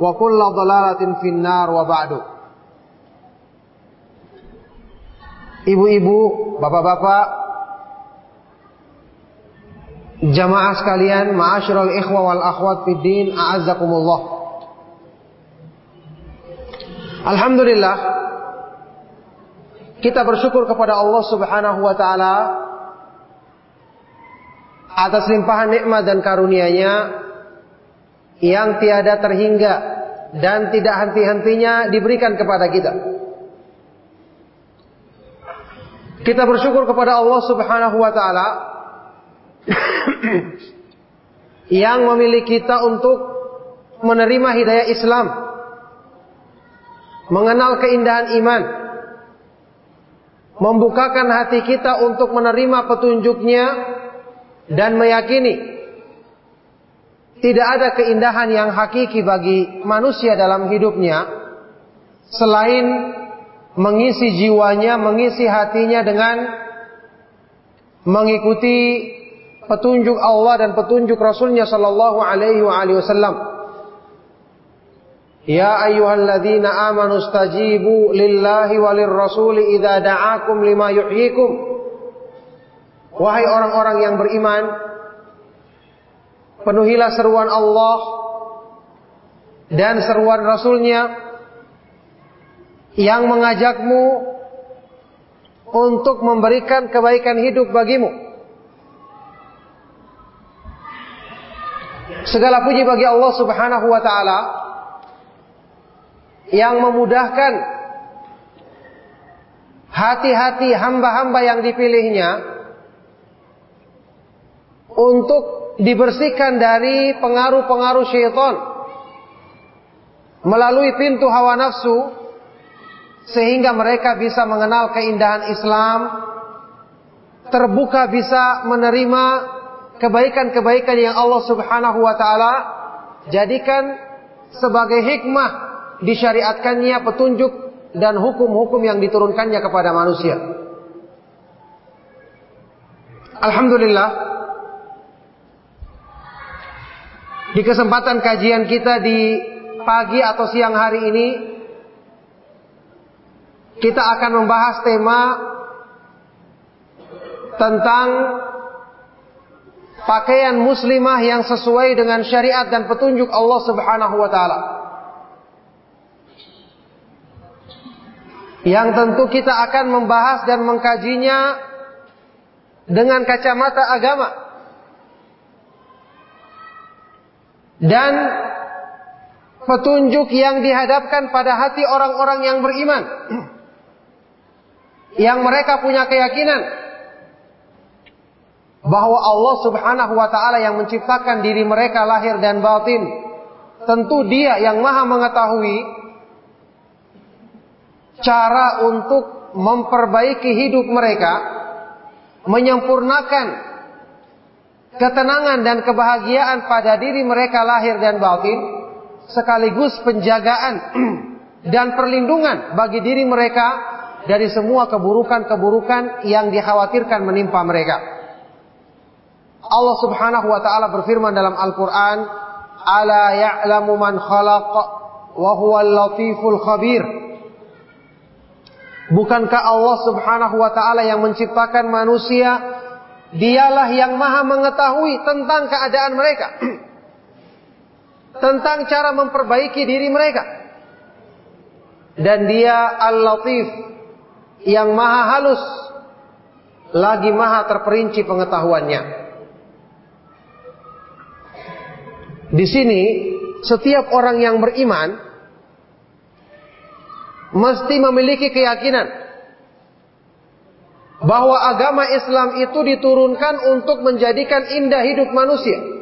Wa kulla dhalalatin finnar wa ba'du. Ibu-ibu, bapak-bapak, jamaah sekalian, ma'asyiral ikhwa wal akhwat fid din, a'azzakumullah. Alhamdulillah kita bersyukur kepada Allah Subhanahu wa taala atas limpahan nikmat dan karunia-Nya yang tiada terhingga dan tidak henti-hentinya diberikan kepada kita. Kita bersyukur kepada Allah Subhanahu wa taala yang memilih kita untuk menerima hidayah Islam, mengenal keindahan iman, membukakan hati kita untuk menerima petunjuknya dan meyakini tidak ada keindahan yang hakiki bagi manusia dalam hidupnya selain mengisi jiwanya, mengisi hatinya dengan mengikuti petunjuk Allah dan petunjuk Rasulnya Sallallahu Alaihi Wasallam. Ya ayyuhalladzina amanu stajibu lillahi walir rasuli idza da'akum lima yuhyikum. Wahai orang-orang yang beriman, Penuhilah seruan Allah dan seruan Rasulnya yang mengajakmu untuk memberikan kebaikan hidup bagimu. Segala puji bagi Allah Subhanahu wa taala yang memudahkan hati-hati hamba-hamba yang dipilihnya untuk dibersihkan dari pengaruh-pengaruh syaitan melalui pintu hawa nafsu sehingga mereka bisa mengenal keindahan Islam terbuka bisa menerima kebaikan-kebaikan yang Allah Subhanahu wa taala jadikan sebagai hikmah disyariatkannya petunjuk dan hukum-hukum yang diturunkannya kepada manusia. Alhamdulillah Di kesempatan kajian kita di pagi atau siang hari ini kita akan membahas tema tentang pakaian muslimah yang sesuai dengan syariat dan petunjuk Allah Subhanahu wa taala. Yang tentu kita akan membahas dan mengkajinya dengan kacamata agama. Dan petunjuk yang dihadapkan pada hati orang-orang yang beriman. Yang mereka punya keyakinan bahwa Allah Subhanahu wa taala yang menciptakan diri mereka lahir dan batin. Tentu Dia yang Maha mengetahui cara untuk memperbaiki hidup mereka, menyempurnakan ketenangan dan kebahagiaan pada diri mereka lahir dan batin sekaligus penjagaan dan perlindungan bagi diri mereka dari semua keburukan-keburukan yang dikhawatirkan menimpa mereka. Allah Subhanahu wa taala berfirman dalam Al-Qur'an, "Ala ya'lamu man khalaq wa huwal latiful khabir." Bukankah Allah Subhanahu wa taala yang menciptakan manusia? Dialah yang Maha mengetahui tentang keadaan mereka. tentang cara memperbaiki diri mereka. Dan dia Al-Latif yang maha halus lagi maha terperinci pengetahuannya. Di sini setiap orang yang beriman mesti memiliki keyakinan bahwa agama Islam itu diturunkan untuk menjadikan indah hidup manusia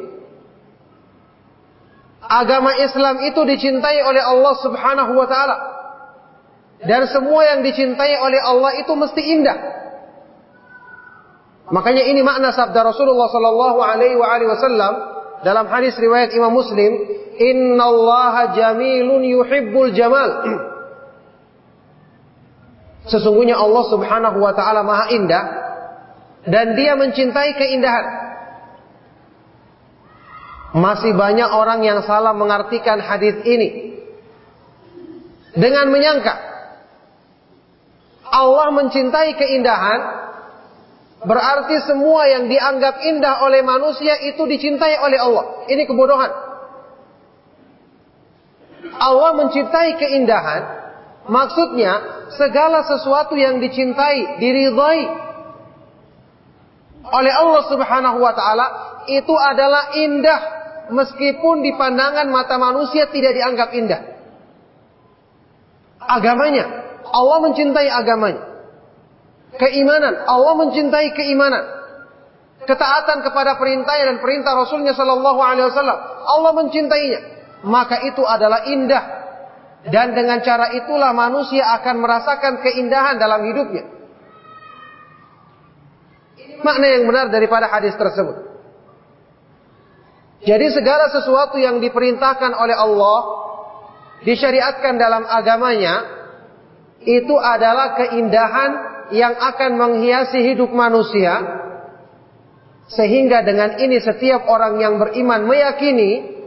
agama Islam itu dicintai oleh Allah Subhanahu wa taala. Dan semua yang dicintai oleh Allah itu mesti indah. Makanya ini makna sabda Rasulullah sallallahu alaihi wasallam dalam hadis riwayat Imam Muslim, "Innallaha jamilun yuhibbul jamal." Sesungguhnya Allah Subhanahu wa taala Maha Indah dan Dia mencintai keindahan. Masih banyak orang yang salah mengartikan hadis ini dengan menyangka Allah mencintai keindahan berarti semua yang dianggap indah oleh manusia itu dicintai oleh Allah. Ini kebodohan. Allah mencintai keindahan maksudnya segala sesuatu yang dicintai, diridhai oleh Allah Subhanahu wa taala itu adalah indah meskipun di pandangan mata manusia tidak dianggap indah. Agamanya, Allah mencintai agamanya. Keimanan, Allah mencintai keimanan. Ketaatan kepada perintah dan perintah Rasulnya Shallallahu Alaihi Wasallam, Allah mencintainya. Maka itu adalah indah. Dan dengan cara itulah manusia akan merasakan keindahan dalam hidupnya. Makna yang benar daripada hadis tersebut. Jadi segala sesuatu yang diperintahkan oleh Allah disyariatkan dalam agamanya itu adalah keindahan yang akan menghiasi hidup manusia sehingga dengan ini setiap orang yang beriman meyakini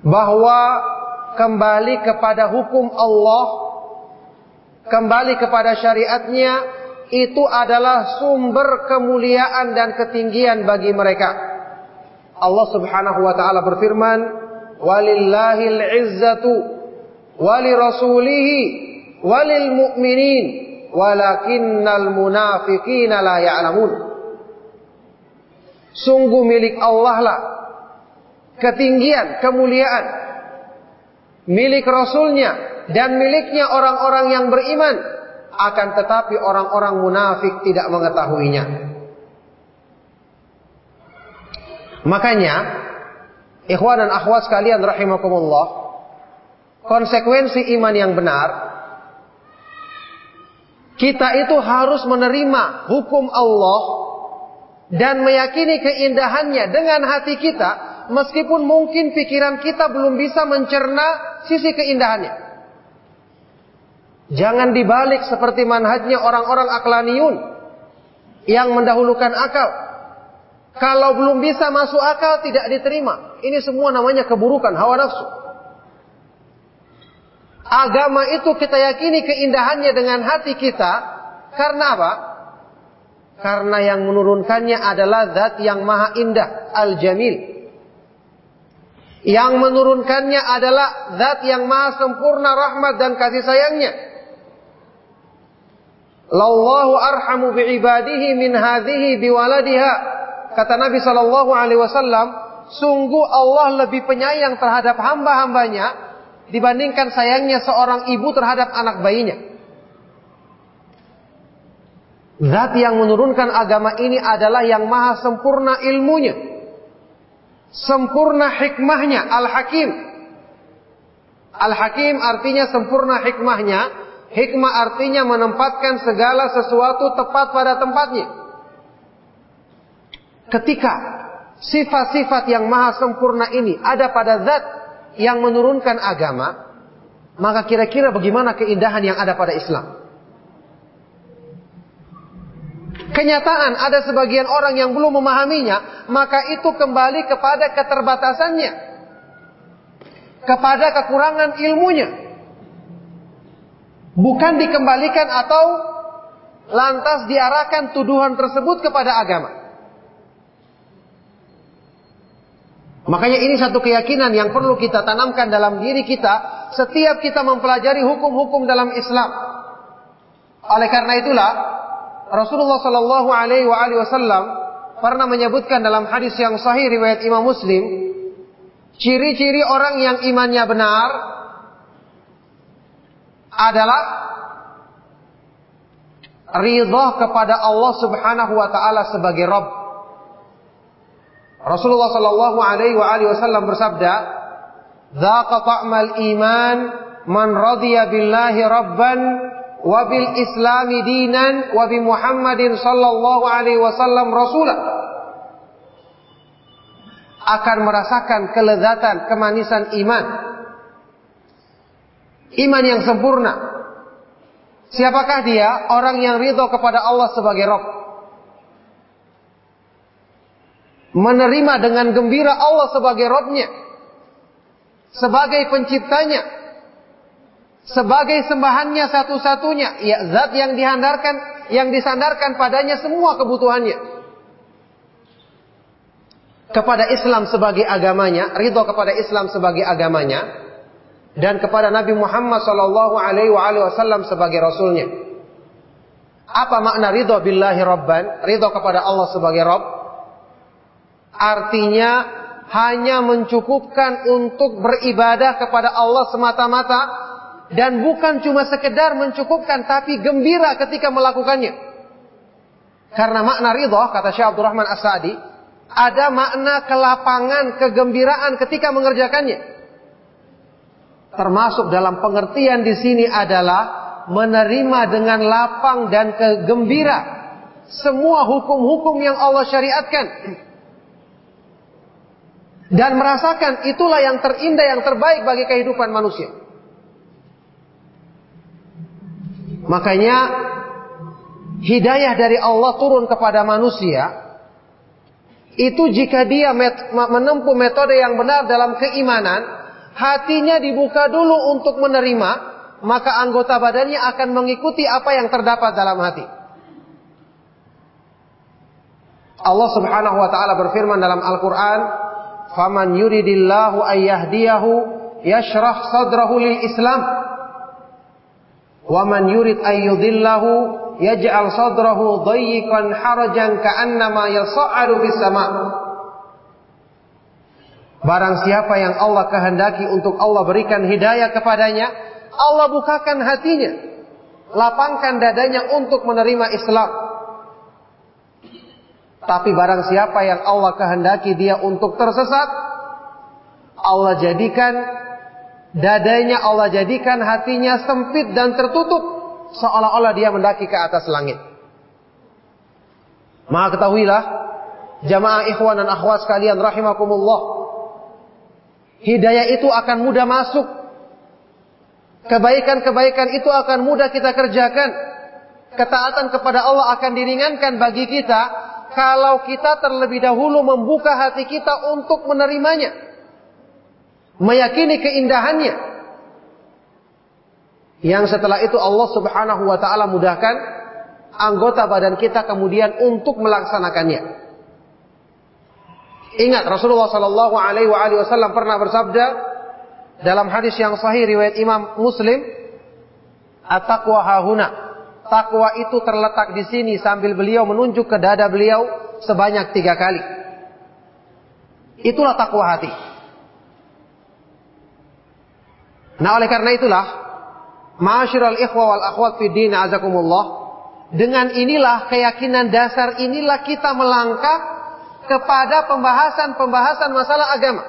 bahwa kembali kepada hukum Allah kembali kepada syariatnya itu adalah sumber kemuliaan dan ketinggian bagi mereka. Allah Subhanahu wa taala berfirman, "Walillahil 'izzatu wali rasulihi walil mu'minin walakinnal munafiqina la ya'lamun." Sungguh milik Allah lah ketinggian, kemuliaan milik Rasulnya dan miliknya orang-orang yang beriman akan tetapi orang-orang munafik tidak mengetahuinya. Makanya, ikhwan dan akhwat sekalian rahimakumullah, konsekuensi iman yang benar, kita itu harus menerima hukum Allah dan meyakini keindahannya dengan hati kita, meskipun mungkin pikiran kita belum bisa mencerna sisi keindahannya. Jangan dibalik seperti manhajnya orang-orang aklaniun yang mendahulukan akal. Kalau belum bisa masuk akal tidak diterima. Ini semua namanya keburukan hawa nafsu. Agama itu kita yakini keindahannya dengan hati kita. Karena apa? Karena yang menurunkannya adalah zat yang maha indah. Al-Jamil. Yang menurunkannya adalah zat yang maha sempurna rahmat dan kasih sayangnya. Lallahu arhamu biibadihi min hadhihi biwaladiha. Kata Nabi Shallallahu Alaihi Wasallam, sungguh Allah lebih penyayang terhadap hamba-hambanya dibandingkan sayangnya seorang ibu terhadap anak bayinya. Zat yang menurunkan agama ini adalah yang maha sempurna ilmunya. Sempurna hikmahnya, Al-Hakim. Al-Hakim artinya sempurna hikmahnya. Hikmah artinya menempatkan segala sesuatu tepat pada tempatnya. Ketika sifat-sifat yang maha sempurna ini ada pada zat yang menurunkan agama, maka kira-kira bagaimana keindahan yang ada pada Islam? Kenyataan ada sebagian orang yang belum memahaminya, maka itu kembali kepada keterbatasannya. Kepada kekurangan ilmunya. Bukan dikembalikan atau lantas diarahkan tuduhan tersebut kepada agama. Makanya ini satu keyakinan yang perlu kita tanamkan dalam diri kita setiap kita mempelajari hukum-hukum dalam Islam. Oleh karena itulah Rasulullah Shallallahu Alaihi Wasallam pernah menyebutkan dalam hadis yang sahih riwayat Imam Muslim, ciri-ciri orang yang imannya benar adalah ridha kepada Allah Subhanahu wa taala sebagai Rabb. Rasulullah sallallahu alaihi wasallam bersabda, "Dzaqa ta'mal iman man radiya billahi rabban wabil islami dinan wabi Muhammadin sallallahu alaihi wasallam rasulah. Akan merasakan kelezatan kemanisan iman. Iman yang sempurna. Siapakah dia? Orang yang ridho kepada Allah sebagai Rabb. Menerima dengan gembira Allah sebagai Rabbnya. Sebagai penciptanya sebagai sembahannya satu-satunya, ya zat yang dihandarkan, yang disandarkan padanya semua kebutuhannya. Kepada Islam sebagai agamanya, ridho kepada Islam sebagai agamanya, dan kepada Nabi Muhammad Shallallahu Alaihi Wasallam sebagai Rasulnya. Apa makna ridho billahi Rabban? Ridho kepada Allah sebagai Rabb. Artinya hanya mencukupkan untuk beribadah kepada Allah semata-mata dan bukan cuma sekedar mencukupkan tapi gembira ketika melakukannya. Karena makna ridha kata Syekh Abdurrahman As-Sa'di ada makna kelapangan, kegembiraan ketika mengerjakannya. Termasuk dalam pengertian di sini adalah menerima dengan lapang dan kegembira semua hukum-hukum yang Allah syariatkan. Dan merasakan itulah yang terindah, yang terbaik bagi kehidupan manusia. Makanya hidayah dari Allah turun kepada manusia itu jika dia menempuh metode yang benar dalam keimanan, hatinya dibuka dulu untuk menerima, maka anggota badannya akan mengikuti apa yang terdapat dalam hati. Allah Subhanahu wa taala berfirman dalam Al-Qur'an, "Faman yuridillahu ayyahdiyahu yashrah sadrahu lil Islam." Wa man yurid ayyudillahu yaj'al sadrahu dayyiqan harajan ka'annama sama'. Barang siapa yang Allah kehendaki untuk Allah berikan hidayah kepadanya, Allah bukakan hatinya, lapangkan dadanya untuk menerima Islam. Tapi barang siapa yang Allah kehendaki dia untuk tersesat, Allah jadikan Dadanya Allah jadikan hatinya sempit dan tertutup. Seolah-olah dia mendaki ke atas langit. Maka ketahuilah. Jamaah ikhwan dan akhwat sekalian rahimakumullah. Hidayah itu akan mudah masuk. Kebaikan-kebaikan itu akan mudah kita kerjakan. Ketaatan kepada Allah akan diringankan bagi kita. Kalau kita terlebih dahulu membuka hati kita untuk menerimanya meyakini keindahannya. Yang setelah itu Allah Subhanahu wa taala mudahkan anggota badan kita kemudian untuk melaksanakannya. Ingat Rasulullah sallallahu alaihi wasallam pernah bersabda dalam hadis yang sahih riwayat Imam Muslim, "At-taqwa hahuna." takwa itu terletak di sini sambil beliau menunjuk ke dada beliau sebanyak tiga kali. Itulah takwa hati. Nah oleh karena itulah, Ma'asyiral ikhwa wal akhwat fi din azakumullah, dengan inilah keyakinan dasar inilah kita melangkah kepada pembahasan-pembahasan masalah agama.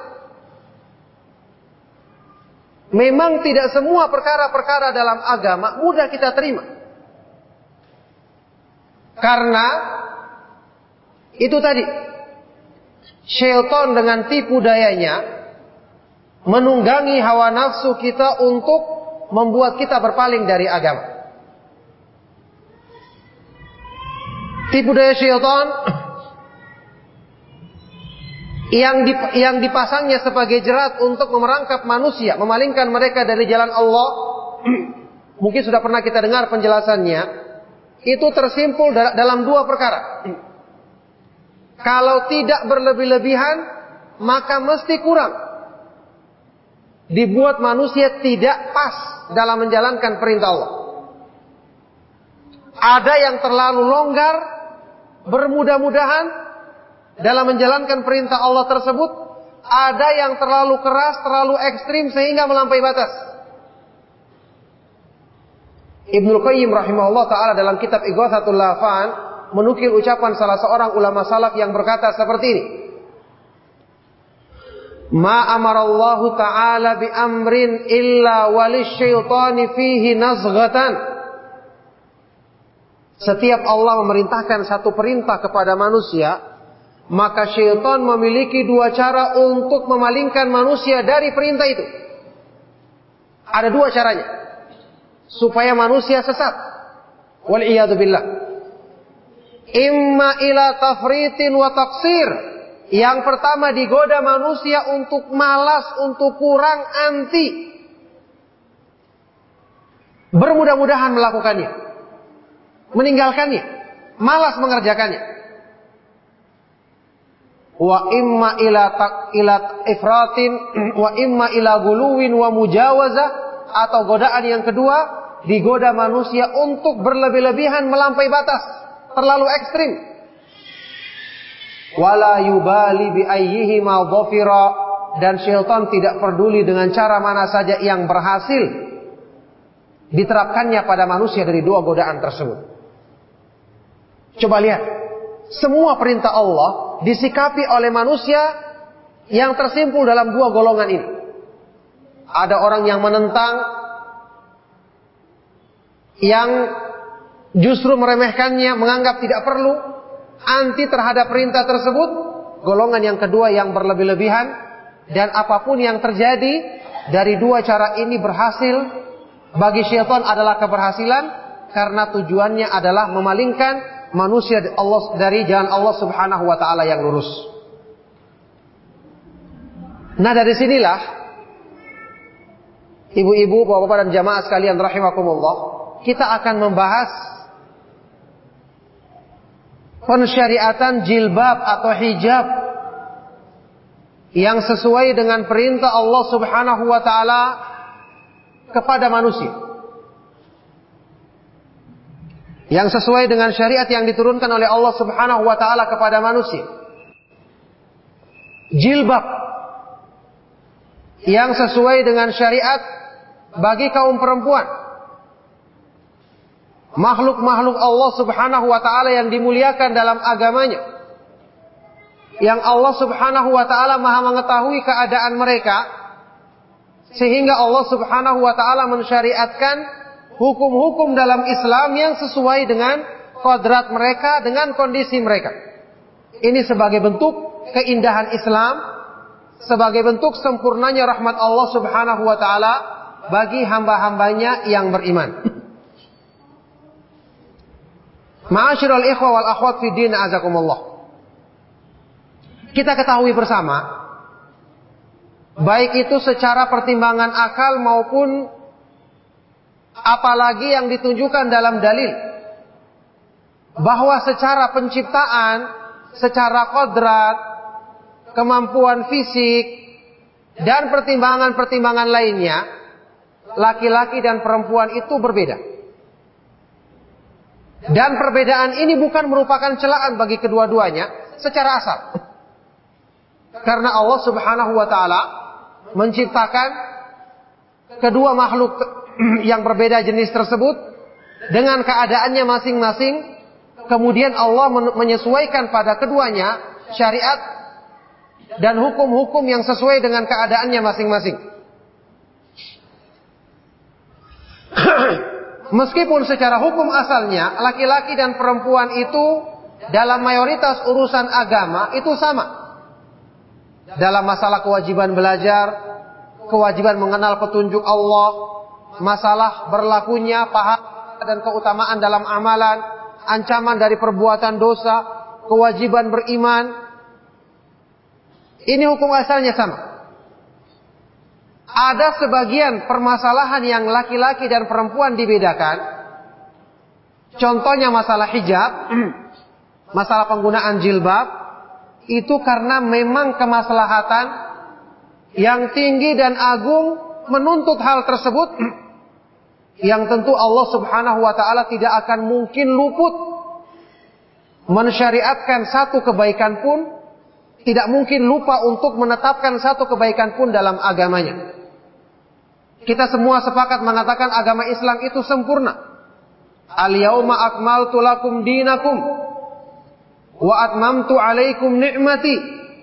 Memang tidak semua perkara-perkara dalam agama mudah kita terima. Karena itu tadi syaitan dengan tipu dayanya menunggangi hawa nafsu kita untuk membuat kita berpaling dari agama. Tipu daya syaitan yang dip, yang dipasangnya sebagai jerat untuk memerangkap manusia, memalingkan mereka dari jalan Allah. Mungkin sudah pernah kita dengar penjelasannya. Itu tersimpul dalam dua perkara. Kalau tidak berlebih-lebihan, maka mesti kurang. Dibuat manusia tidak pas dalam menjalankan perintah Allah. Ada yang terlalu longgar, bermudah-mudahan dalam menjalankan perintah Allah tersebut ada yang terlalu keras, terlalu ekstrim sehingga melampaui batas. Ibnu Qayyim rahimahullah taala dalam kitab Ighathatul Lafan menukil ucapan salah seorang ulama salaf yang berkata seperti ini. Ma amarallahu ta'ala bi amrin illa walisyaitani fihi nazghatan. Setiap Allah memerintahkan satu perintah kepada manusia, maka syaitan memiliki dua cara untuk memalingkan manusia dari perintah itu. Ada dua caranya. Supaya manusia sesat. Wal billah. Imma ila tafritin wa taksir. Yang pertama digoda manusia untuk malas, untuk kurang anti. Bermudah-mudahan melakukannya. Meninggalkannya. Malas mengerjakannya wa imma ila tak ila ifratin wa imma ila guluwin wa mujawazah atau godaan yang kedua digoda manusia untuk berlebih-lebihan melampaui batas terlalu ekstrim wala yubali bi ayyihi ma dan syaitan tidak peduli dengan cara mana saja yang berhasil diterapkannya pada manusia dari dua godaan tersebut. Coba lihat. Semua perintah Allah disikapi oleh manusia yang tersimpul dalam dua golongan ini. Ada orang yang menentang, yang justru meremehkannya, menganggap tidak perlu, anti terhadap perintah tersebut. Golongan yang kedua yang berlebih-lebihan, dan apa pun yang terjadi dari dua cara ini berhasil bagi syaitan adalah keberhasilan karena tujuannya adalah memalingkan manusia Allah dari jalan Allah Subhanahu wa taala yang lurus. Nah, dari sinilah ibu-ibu, bapak-bapak dan jamaah sekalian rahimakumullah, kita akan membahas pensyariatan jilbab atau hijab yang sesuai dengan perintah Allah Subhanahu wa taala kepada manusia. yang sesuai dengan syariat yang diturunkan oleh Allah Subhanahu wa taala kepada manusia. Jilbab yang sesuai dengan syariat bagi kaum perempuan. Makhluk-makhluk Allah Subhanahu wa taala yang dimuliakan dalam agamanya. Yang Allah Subhanahu wa taala Maha mengetahui keadaan mereka sehingga Allah Subhanahu wa taala mensyariatkan hukum-hukum dalam Islam yang sesuai dengan kodrat mereka, dengan kondisi mereka. Ini sebagai bentuk keindahan Islam, sebagai bentuk sempurnanya rahmat Allah Subhanahu wa taala bagi hamba-hambanya yang beriman. Ma'asyiral ikhwa wal akhwat fi din azakumullah. Kita ketahui bersama baik itu secara pertimbangan akal maupun apalagi yang ditunjukkan dalam dalil bahwa secara penciptaan, secara kodrat, kemampuan fisik dan pertimbangan-pertimbangan lainnya, laki-laki dan perempuan itu berbeda. Dan perbedaan ini bukan merupakan celaan bagi kedua-duanya secara asal. Karena Allah Subhanahu wa taala menciptakan kedua makhluk yang berbeda jenis tersebut dengan keadaannya masing-masing, kemudian Allah menyesuaikan pada keduanya syariat dan hukum-hukum yang sesuai dengan keadaannya masing-masing. Meskipun secara hukum asalnya laki-laki dan perempuan itu dalam mayoritas urusan agama itu sama. Dalam masalah kewajiban belajar, kewajiban mengenal petunjuk Allah, masalah berlakunya pahala dan keutamaan dalam amalan, ancaman dari perbuatan dosa, kewajiban beriman. Ini hukum asalnya sama. Ada sebagian permasalahan yang laki-laki dan perempuan dibedakan. Contohnya masalah hijab, masalah penggunaan jilbab, itu karena memang kemaslahatan yang tinggi dan agung menuntut hal tersebut yang tentu Allah Subhanahu wa taala tidak akan mungkin luput mensyariatkan satu kebaikan pun tidak mungkin lupa untuk menetapkan satu kebaikan pun dalam agamanya. Kita semua sepakat mengatakan agama Islam itu sempurna. Al-yauma akmaltu lakum dinakum wa atmamtu alaikum ni'mati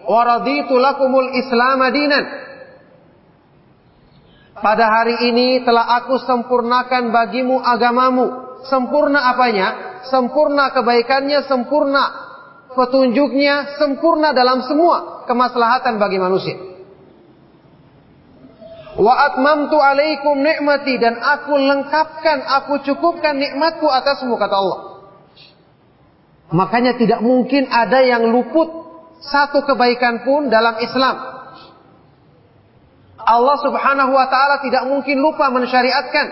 wa raditu lakumul Islam dinan. Pada hari ini telah aku sempurnakan bagimu agamamu. Sempurna apanya? Sempurna kebaikannya, sempurna petunjuknya, sempurna dalam semua kemaslahatan bagi manusia. Wa atmamtu alaikum nikmati dan aku lengkapkan, aku cukupkan nikmatku atasmu kata Allah. Makanya tidak mungkin ada yang luput satu kebaikan pun dalam Islam. Allah Subhanahu wa taala tidak mungkin lupa mensyariatkan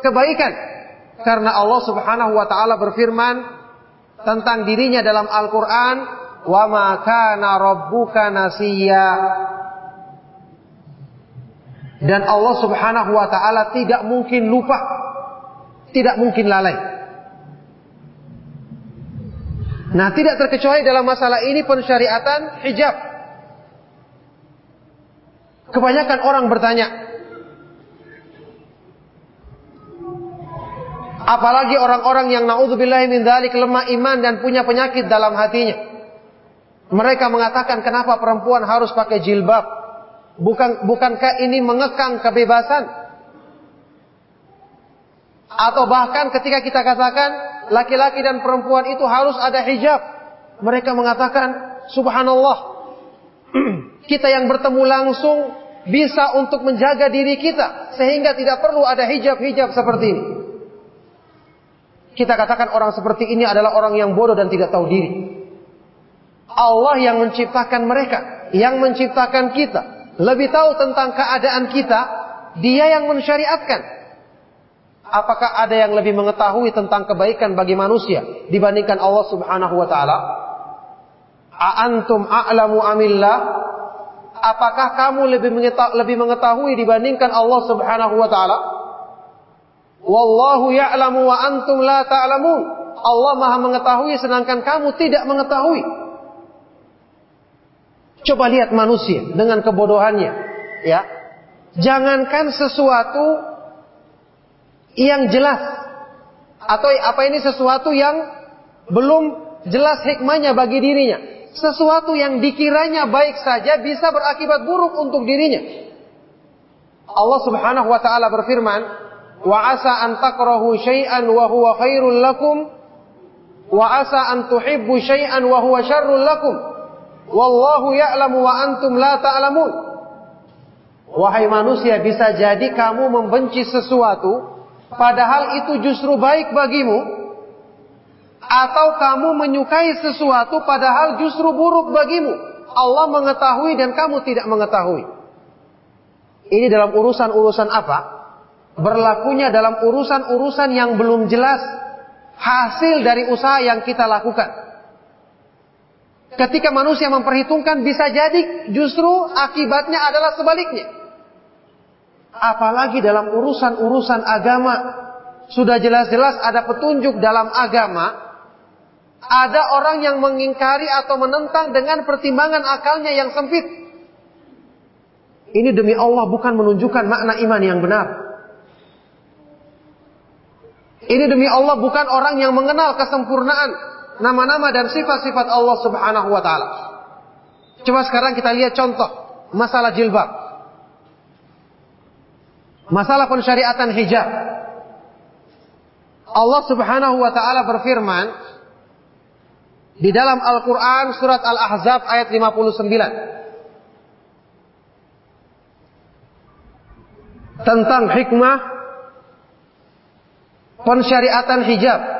kebaikan karena Allah Subhanahu wa taala berfirman tentang dirinya dalam Al-Qur'an, "Wa ma kana rabbuka nasiya." Dan Allah subhanahu wa ta'ala tidak mungkin lupa. Tidak mungkin lalai. Nah tidak terkecuali dalam masalah ini pensyariatan hijab. Kebanyakan orang bertanya. Apalagi orang-orang yang na'udzubillahi min dhalik lemah iman dan punya penyakit dalam hatinya. Mereka mengatakan kenapa perempuan harus pakai jilbab. Bukan bukankah ini mengekang kebebasan? Atau bahkan ketika kita katakan laki-laki dan perempuan itu harus ada hijab, mereka mengatakan subhanallah. kita yang bertemu langsung bisa untuk menjaga diri kita sehingga tidak perlu ada hijab-hijab seperti ini. Kita katakan orang seperti ini adalah orang yang bodoh dan tidak tahu diri. Allah yang menciptakan mereka, yang menciptakan kita, lebih tahu tentang keadaan kita, dia yang mensyariatkan. Apakah ada yang lebih mengetahui tentang kebaikan bagi manusia dibandingkan Allah Subhanahu wa taala? Aantum a'lamu amillah? Apakah kamu lebih mengetahui, lebih mengetahui dibandingkan Allah Subhanahu wa taala? Wallahu ya'lamu wa antum la ta'lamun. Allah Maha mengetahui sedangkan kamu tidak mengetahui. Coba lihat manusia dengan kebodohannya, ya. Jangankan sesuatu yang jelas atau apa ini sesuatu yang belum jelas hikmahnya bagi dirinya. Sesuatu yang dikiranya baik saja bisa berakibat buruk untuk dirinya. Allah Subhanahu wa taala berfirman, "Wa asa an takrahu syai'an wa huwa khairul lakum wa asa an tuhibbu syai'an wa huwa syarrul lakum." Wallahu ya'lamu wa antum la ta'lamun. Wahai manusia, bisa jadi kamu membenci sesuatu padahal itu justru baik bagimu atau kamu menyukai sesuatu padahal justru buruk bagimu. Allah mengetahui dan kamu tidak mengetahui. Ini dalam urusan-urusan apa? Berlakunya dalam urusan-urusan yang belum jelas hasil dari usaha yang kita lakukan. Ketika manusia memperhitungkan bisa jadi justru akibatnya adalah sebaliknya. Apalagi dalam urusan-urusan agama sudah jelas-jelas ada petunjuk dalam agama, ada orang yang mengingkari atau menentang dengan pertimbangan akalnya yang sempit. Ini demi Allah bukan menunjukkan makna iman yang benar. Ini demi Allah bukan orang yang mengenal kesempurnaan nama-nama dan sifat-sifat Allah Subhanahu wa taala. Coba sekarang kita lihat contoh masalah jilbab. Masalah pensyariatan hijab. Allah Subhanahu wa taala berfirman di dalam Al-Qur'an surat Al-Ahzab ayat 59 tentang hikmah pensyariatan hijab.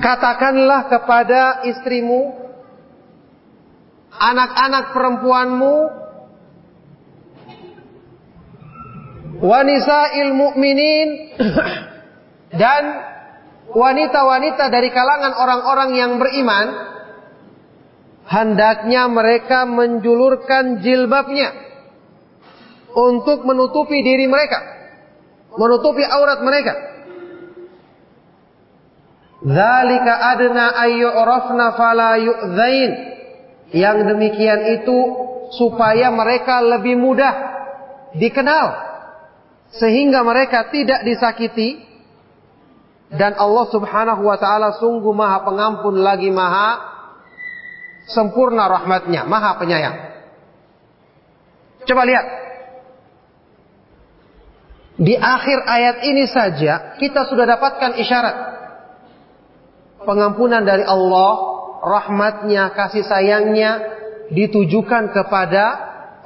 Katakanlah kepada istrimu Anak-anak perempuanmu wanisa'il mu'minin dan wanita-wanita dari kalangan orang-orang yang beriman hendaknya mereka menjulurkan jilbabnya untuk menutupi diri mereka menutupi aurat mereka Zalika adna ayyurafna fala yu'zain yang demikian itu supaya mereka lebih mudah dikenal sehingga mereka tidak disakiti dan Allah Subhanahu wa taala sungguh Maha Pengampun lagi Maha sempurna rahmatnya, Maha Penyayang. Coba lihat. Di akhir ayat ini saja kita sudah dapatkan isyarat pengampunan dari Allah, rahmatnya, kasih sayangnya ditujukan kepada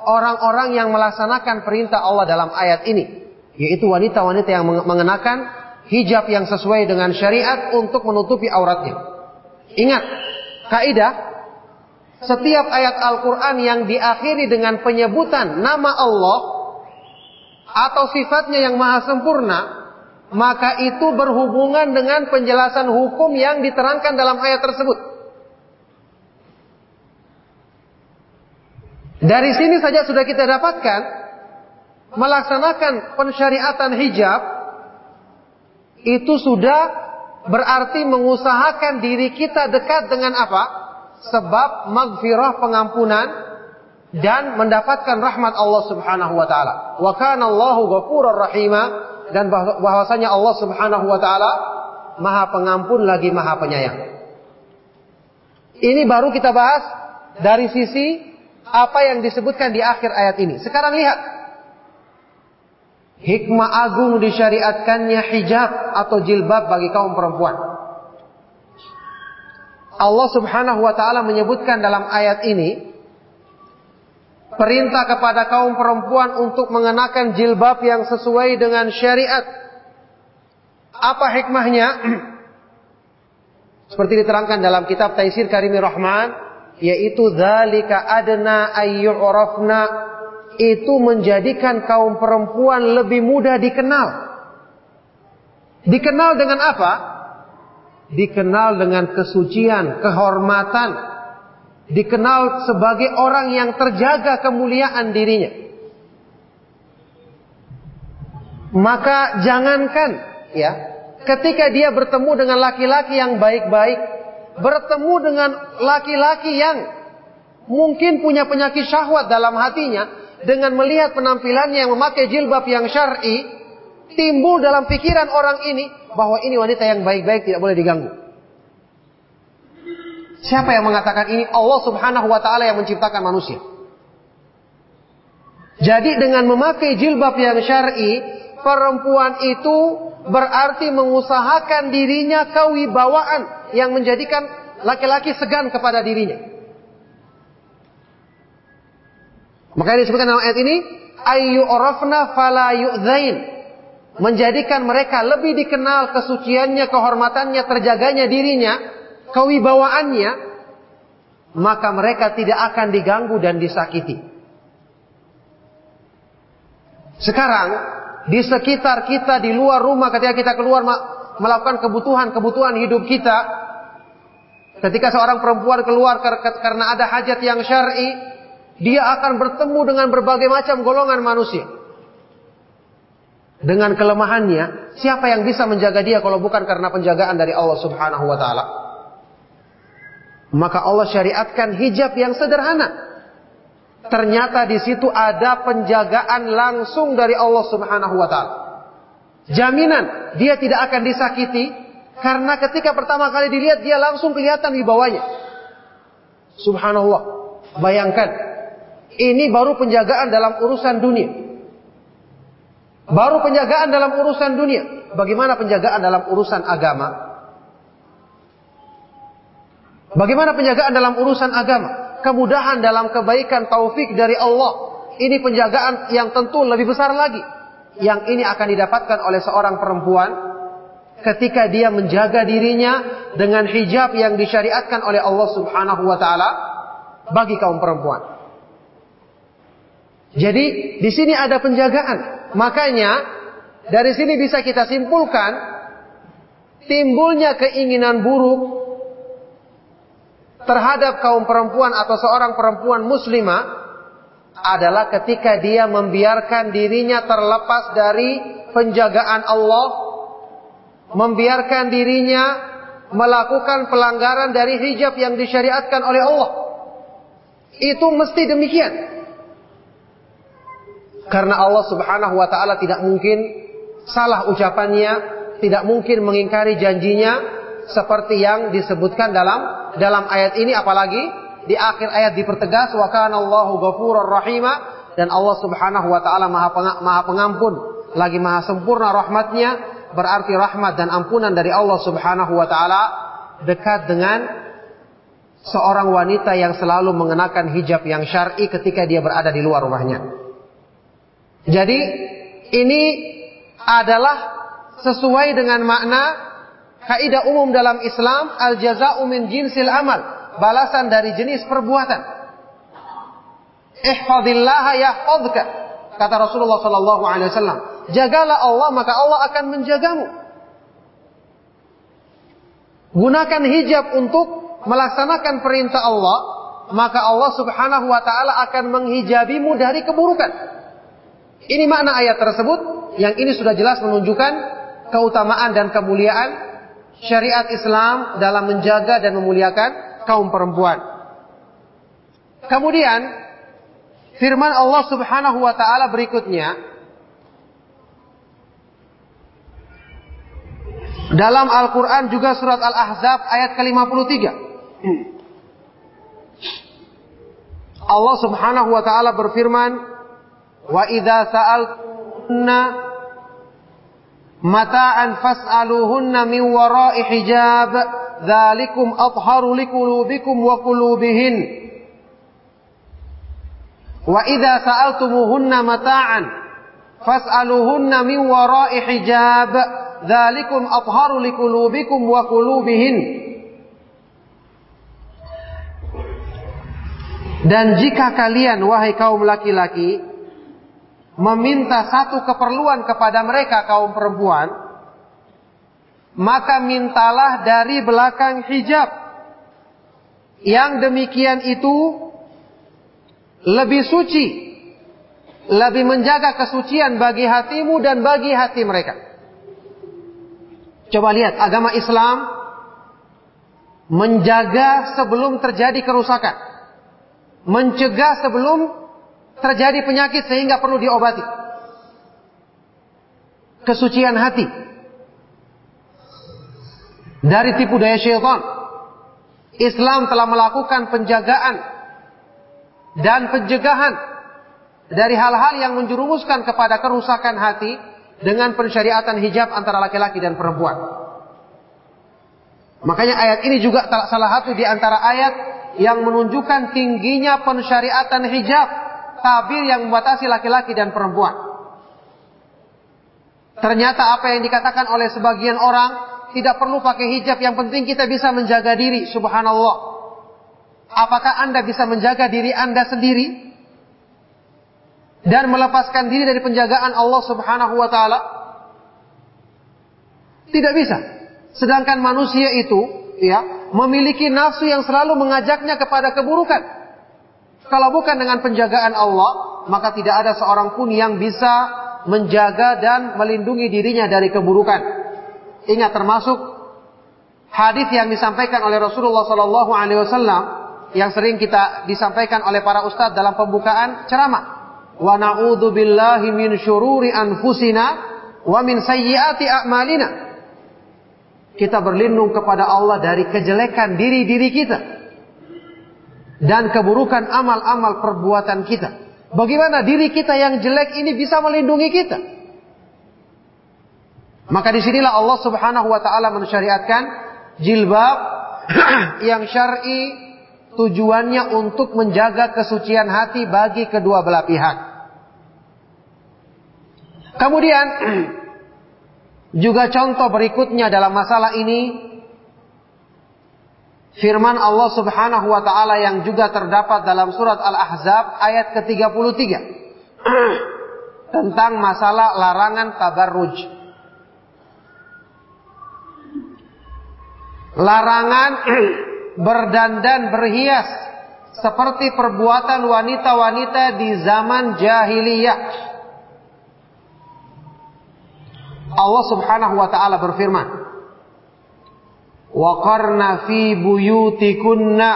orang-orang yang melaksanakan perintah Allah dalam ayat ini yaitu wanita-wanita yang mengenakan hijab yang sesuai dengan syariat untuk menutupi auratnya. Ingat, kaidah setiap ayat Al-Qur'an yang diakhiri dengan penyebutan nama Allah atau sifatnya yang maha sempurna, maka itu berhubungan dengan penjelasan hukum yang diterangkan dalam ayat tersebut. Dari sini saja sudah kita dapatkan melaksanakan pensyariatan hijab itu sudah berarti mengusahakan diri kita dekat dengan apa? Sebab magfirah pengampunan dan mendapatkan rahmat Allah Subhanahu wa taala. Wa kana Allahu ghafurur rahima dan bahwasanya Allah Subhanahu wa taala Maha Pengampun lagi Maha Penyayang. Ini baru kita bahas dari sisi apa yang disebutkan di akhir ayat ini. Sekarang lihat Hikmah agung disyariatkannya hijab atau jilbab bagi kaum perempuan. Allah Subhanahu wa taala menyebutkan dalam ayat ini perintah kepada kaum perempuan untuk mengenakan jilbab yang sesuai dengan syariat. Apa hikmahnya? Seperti diterangkan dalam kitab Taisir Karimi Rahman, yaitu zalika adna ayyu'rafna itu menjadikan kaum perempuan lebih mudah dikenal. Dikenal dengan apa? Dikenal dengan kesucian, kehormatan. Dikenal sebagai orang yang terjaga kemuliaan dirinya. Maka jangankan ya, ketika dia bertemu dengan laki-laki yang baik-baik, bertemu dengan laki-laki yang mungkin punya penyakit syahwat dalam hatinya, dengan melihat penampilannya yang memakai jilbab yang syar'i, timbul dalam pikiran orang ini bahwa ini wanita yang baik-baik tidak boleh diganggu. Siapa yang mengatakan ini? Allah Subhanahu wa taala yang menciptakan manusia. Jadi dengan memakai jilbab yang syar'i, perempuan itu berarti mengusahakan dirinya kewibawaan yang menjadikan laki-laki segan kepada dirinya. Makanya disebutkan dalam ayat ini, ayu orafna fala yu'zain. menjadikan mereka lebih dikenal kesuciannya, kehormatannya, terjaganya dirinya, kewibawaannya, maka mereka tidak akan diganggu dan disakiti. Sekarang, di sekitar kita, di luar rumah, ketika kita keluar melakukan kebutuhan-kebutuhan hidup kita, ketika seorang perempuan keluar karena ada hajat yang syar'i, dia akan bertemu dengan berbagai macam golongan manusia dengan kelemahannya, siapa yang bisa menjaga dia kalau bukan karena penjagaan dari Allah Subhanahu wa taala? Maka Allah syariatkan hijab yang sederhana. Ternyata di situ ada penjagaan langsung dari Allah Subhanahu wa taala. Jaminan dia tidak akan disakiti karena ketika pertama kali dilihat dia langsung kelihatan di bawahnya. Subhanallah. Bayangkan, ini baru penjagaan dalam urusan dunia. Baru penjagaan dalam urusan dunia. Bagaimana penjagaan dalam urusan agama? Bagaimana penjagaan dalam urusan agama? Kemudahan dalam kebaikan taufik dari Allah. Ini penjagaan yang tentu lebih besar lagi. Yang ini akan didapatkan oleh seorang perempuan ketika dia menjaga dirinya dengan hijab yang disyariatkan oleh Allah Subhanahu wa taala bagi kaum perempuan. Jadi di sini ada penjagaan. Makanya dari sini bisa kita simpulkan timbulnya keinginan buruk terhadap kaum perempuan atau seorang perempuan muslimah adalah ketika dia membiarkan dirinya terlepas dari penjagaan Allah, membiarkan dirinya melakukan pelanggaran dari hijab yang disyariatkan oleh Allah. Itu mesti demikian. Karena Allah Subhanahu wa taala tidak mungkin salah ucapannya, tidak mungkin mengingkari janjinya seperti yang disebutkan dalam dalam ayat ini apalagi di akhir ayat dipertegas wa kana Allahu ghafurur rahima dan Allah Subhanahu wa taala Maha Maha Pengampun lagi Maha sempurna rahmatnya berarti rahmat dan ampunan dari Allah Subhanahu wa taala dekat dengan seorang wanita yang selalu mengenakan hijab yang syar'i ketika dia berada di luar rumahnya. Jadi ini adalah sesuai dengan makna kaidah umum dalam Islam al jaza'u min jinsil amal, balasan dari jenis perbuatan. Ihfadillaha yahfadka kata Rasulullah sallallahu alaihi wasallam. Jagalah Allah maka Allah akan menjagamu. Gunakan hijab untuk melaksanakan perintah Allah, maka Allah Subhanahu wa taala akan menghijabimu dari keburukan. Ini makna ayat tersebut yang ini sudah jelas menunjukkan keutamaan dan kemuliaan syariat Islam dalam menjaga dan memuliakan kaum perempuan. Kemudian firman Allah Subhanahu wa taala berikutnya dalam Al-Qur'an juga surat Al-Ahzab ayat ke-53. Allah Subhanahu wa taala berfirman Wa idza sa'altunna mata'an fas'aluhunna min wara'i hijab. Dzalikum atharu liqulubikum wa qulubihin Wa idza sa'altumuhunna mata'an fas'aluhunna min wara'i hijab. Dzalikum atharu liqulubikum wa qulubihin Dan jika kalian wahai kaum laki-laki meminta satu keperluan kepada mereka kaum perempuan, maka mintalah dari belakang hijab. Yang demikian itu lebih suci, lebih menjaga kesucian bagi hatimu dan bagi hati mereka. Coba lihat agama Islam menjaga sebelum terjadi kerusakan, mencegah sebelum terjadi penyakit sehingga perlu diobati. Kesucian hati. Dari tipu daya syaitan. Islam telah melakukan penjagaan dan pencegahan dari hal-hal yang menjerumuskan kepada kerusakan hati dengan pensyariatan hijab antara laki-laki dan perempuan. Makanya ayat ini juga salah satu di antara ayat yang menunjukkan tingginya pensyariatan hijab tabir yang membatasi laki-laki dan perempuan. Ternyata apa yang dikatakan oleh sebagian orang tidak perlu pakai hijab, yang penting kita bisa menjaga diri. Subhanallah. Apakah Anda bisa menjaga diri Anda sendiri? Dan melepaskan diri dari penjagaan Allah subhanahu wa ta'ala? Tidak bisa. Sedangkan manusia itu, ya, memiliki nafsu yang selalu mengajaknya kepada keburukan. Kalau bukan dengan penjagaan Allah, maka tidak ada seorang pun yang bisa menjaga dan melindungi dirinya dari keburukan. Ingat termasuk hadis yang disampaikan oleh Rasulullah Sallallahu Alaihi Wasallam yang sering kita disampaikan oleh para ustadz dalam pembukaan ceramah. Wa na'udzu billahi min syururi anfusina wa min sayyiati a'malina. Kita berlindung kepada Allah dari kejelekan diri-diri kita dan keburukan amal-amal perbuatan kita. Bagaimana diri kita yang jelek ini bisa melindungi kita? Maka di sinilah Allah Subhanahu wa taala mensyariatkan jilbab yang syar'i tujuannya untuk menjaga kesucian hati bagi kedua belah pihak. Kemudian juga contoh berikutnya dalam masalah ini firman Allah Subhanahu wa taala yang juga terdapat dalam surat Al-Ahzab ayat ke-33 tentang masalah larangan tabarruj. Larangan berdandan berhias seperti perbuatan wanita-wanita di zaman jahiliyah. Allah Subhanahu wa taala berfirman, Waqarna fi buyutikunna.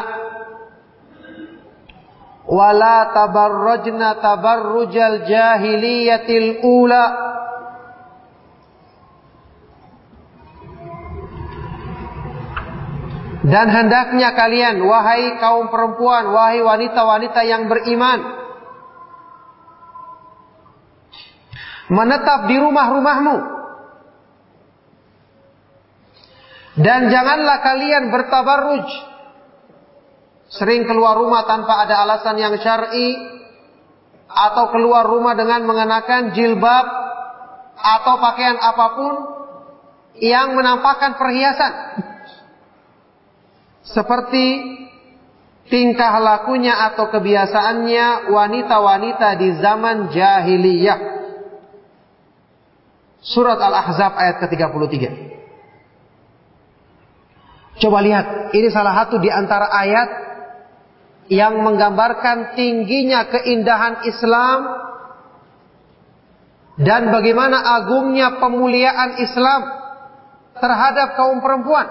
Wala tabarrajna tabarrujal jahiliyatil ula. Dan hendaknya kalian wahai kaum perempuan, wahai wanita-wanita yang beriman menetap di rumah-rumahmu. Dan janganlah kalian bertabarruj. Sering keluar rumah tanpa ada alasan yang syar'i atau keluar rumah dengan mengenakan jilbab atau pakaian apa pun yang menampakkan perhiasan. Seperti tingkah lakunya atau kebiasaannya wanita-wanita di zaman jahiliyah. Surat Al-Ahzab ayat ke-33. Coba lihat, ini salah satu di antara ayat yang menggambarkan tingginya keindahan Islam dan bagaimana agungnya pemuliaan Islam terhadap kaum perempuan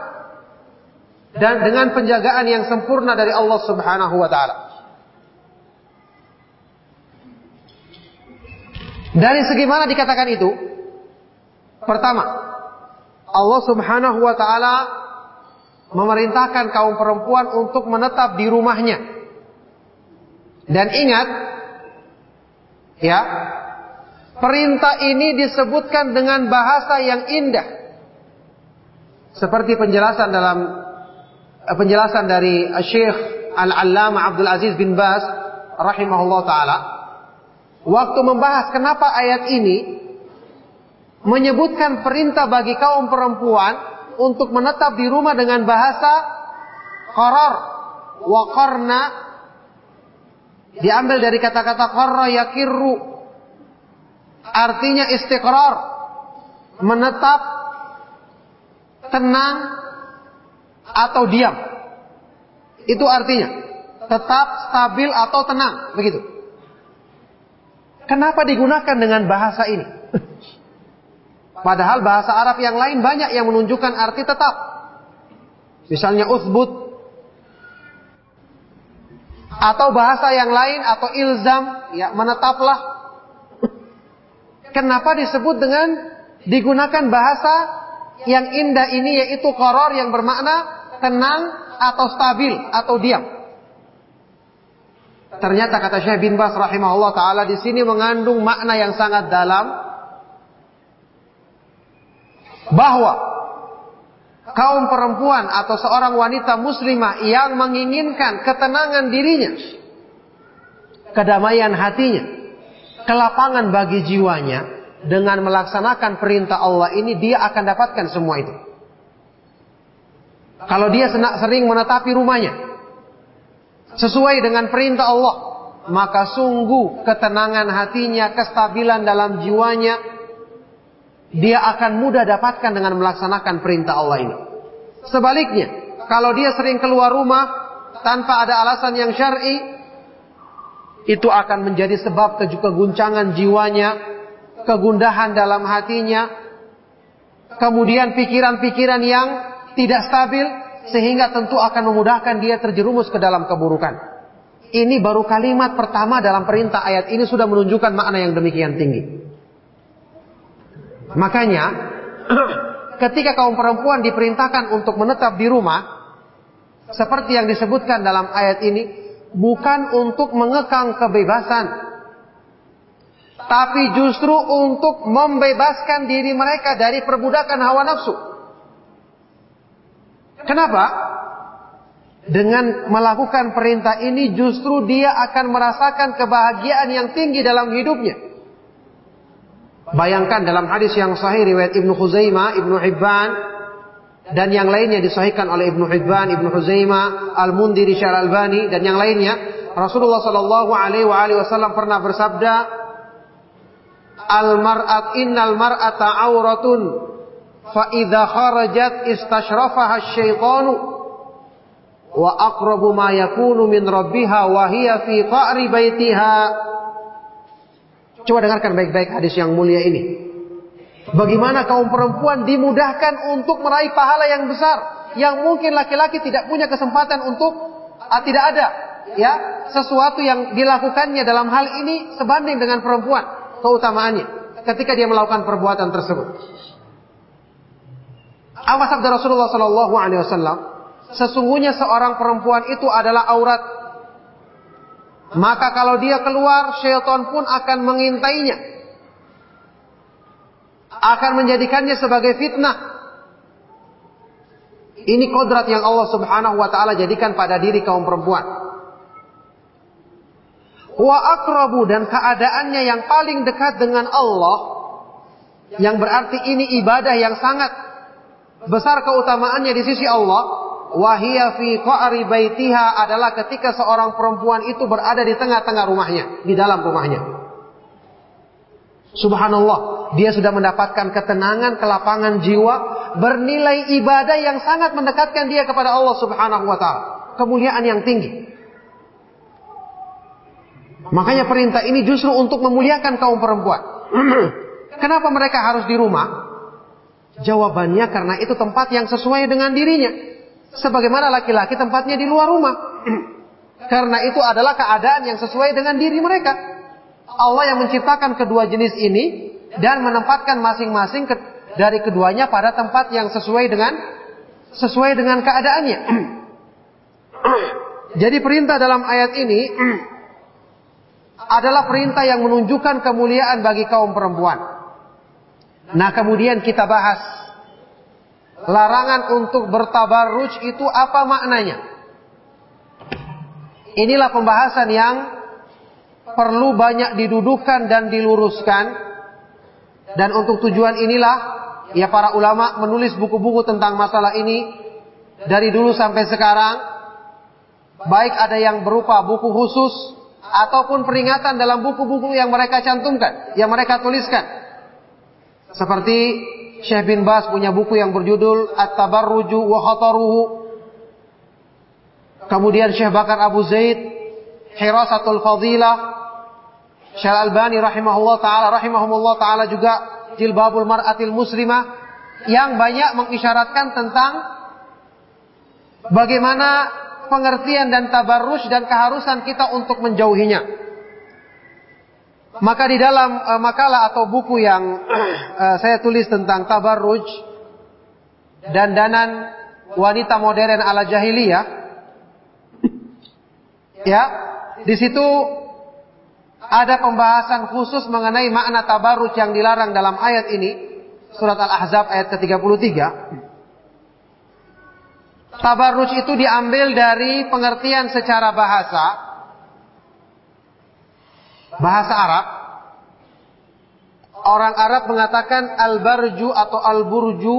dan dengan penjagaan yang sempurna dari Allah Subhanahu wa taala. Dari segi mana dikatakan itu? Pertama, Allah Subhanahu wa taala memerintahkan kaum perempuan untuk menetap di rumahnya. Dan ingat, ya, perintah ini disebutkan dengan bahasa yang indah. Seperti penjelasan dalam eh, penjelasan dari Syekh Al-Allamah Abdul Aziz bin Baz rahimahullah taala waktu membahas kenapa ayat ini menyebutkan perintah bagi kaum perempuan untuk menetap di rumah dengan bahasa qarar wa qarna diambil dari kata-kata qarra yakirru artinya istiqrar menetap tenang atau diam. Itu artinya tetap stabil atau tenang begitu. Kenapa digunakan dengan bahasa ini Padahal bahasa Arab yang lain banyak yang menunjukkan arti tetap. Misalnya uthbut. Atau bahasa yang lain atau ilzam, ya menetaplah. Kenapa disebut dengan digunakan bahasa yang indah ini yaitu koror yang bermakna tenang atau stabil atau diam. Ternyata kata Syekh bin Bas rahimahullah taala di sini mengandung makna yang sangat dalam bahwa kaum perempuan atau seorang wanita muslimah yang menginginkan ketenangan dirinya, kedamaian hatinya, kelapangan bagi jiwanya, dengan melaksanakan perintah Allah ini dia akan dapatkan semua itu. Kalau dia sering menetapi rumahnya sesuai dengan perintah Allah, maka sungguh ketenangan hatinya, kestabilan dalam jiwanya dia akan mudah dapatkan dengan melaksanakan perintah Allah ini. Sebaliknya, kalau dia sering keluar rumah tanpa ada alasan yang syar'i, itu akan menjadi sebab keguncangan jiwanya, kegundahan dalam hatinya, kemudian pikiran-pikiran yang tidak stabil sehingga tentu akan memudahkan dia terjerumus ke dalam keburukan. Ini baru kalimat pertama dalam perintah ayat ini sudah menunjukkan makna yang demikian tinggi. Makanya ketika kaum perempuan diperintahkan untuk menetap di rumah seperti yang disebutkan dalam ayat ini bukan untuk mengekang kebebasan tapi justru untuk membebaskan diri mereka dari perbudakan hawa nafsu. Kenapa? Dengan melakukan perintah ini justru dia akan merasakan kebahagiaan yang tinggi dalam hidupnya. Bayangkan dalam hadis yang sahih riwayat Ibnu Khuzaimah, Ibnu Hibban dan yang lainnya disahihkan oleh Ibnu Hibban, Ibnu Khuzaimah, Al-Mundiri Syar Albani dan yang lainnya, Rasulullah Shallallahu alaihi wasallam pernah bersabda, "Al-mar'at innal mar'ata auratun fa idza kharajat istashrafaha asyaitanu wa aqrabu ma yakunu min rabbiha wa hiya fi qa'ri baitiha Coba dengarkan baik-baik hadis yang mulia ini. Bagaimana kaum perempuan dimudahkan untuk meraih pahala yang besar yang mungkin laki-laki tidak punya kesempatan untuk ah, tidak ada ya sesuatu yang dilakukannya dalam hal ini sebanding dengan perempuan keutamaannya ketika dia melakukan perbuatan tersebut. Apa sabda Rasulullah Sallallahu Alaihi Wasallam? Sesungguhnya seorang perempuan itu adalah aurat. Maka kalau dia keluar, syaitan pun akan mengintainya. Akan menjadikannya sebagai fitnah. Ini kodrat yang Allah subhanahu wa ta'ala jadikan pada diri kaum perempuan. Wa akrabu dan keadaannya yang paling dekat dengan Allah. Yang berarti ini ibadah yang sangat besar keutamaannya di sisi Allah. Wahia fi qa'ri baitiha adalah ketika seorang perempuan itu berada di tengah-tengah rumahnya, di dalam rumahnya. Subhanallah, dia sudah mendapatkan ketenangan, kelapangan jiwa, bernilai ibadah yang sangat mendekatkan dia kepada Allah Subhanahu wa taala. Kemuliaan yang tinggi. Makanya perintah ini justru untuk memuliakan kaum perempuan. Kenapa mereka harus di rumah? Jawabannya karena itu tempat yang sesuai dengan dirinya. Sebagaimana laki-laki tempatnya di luar rumah. karena itu adalah keadaan yang sesuai dengan diri mereka. Allah yang menciptakan kedua jenis ini dan menempatkan masing-masing ke, dari keduanya pada tempat yang sesuai dengan sesuai dengan keadaannya. Jadi perintah dalam ayat ini adalah perintah yang menunjukkan kemuliaan bagi kaum perempuan. Nah kemudian kita bahas larangan untuk bertabarruj itu apa maknanya? Inilah pembahasan yang perlu banyak didudukan dan diluruskan dan untuk tujuan inilah ya para ulama menulis buku-buku tentang masalah ini dari dulu sampai sekarang baik ada yang berupa buku khusus ataupun peringatan dalam buku-buku yang mereka cantumkan, yang mereka tuliskan. Seperti Syekh bin Bas punya buku yang berjudul At-Tabarruju wa Khataruhu. Kemudian Syekh Bakar Abu Zaid Hirasatul Fadilah. Syekh Albani rahimahullah taala rahimahumullah taala juga Jilbabul Mar'atil Muslimah yang banyak mengisyaratkan tentang bagaimana pengertian dan tabarruj dan keharusan kita untuk menjauhinya. Maka di dalam uh, makalah atau buku yang uh, saya tulis tentang tabarruj dan danan wanita modern ala jahiliyah, ya, di situ ada pembahasan khusus mengenai makna tabarruj yang dilarang dalam ayat ini, surat Al-Ahzab ayat ke-33. Tabarruj itu diambil dari pengertian secara bahasa bahasa Arab orang Arab mengatakan al-barju atau al-burju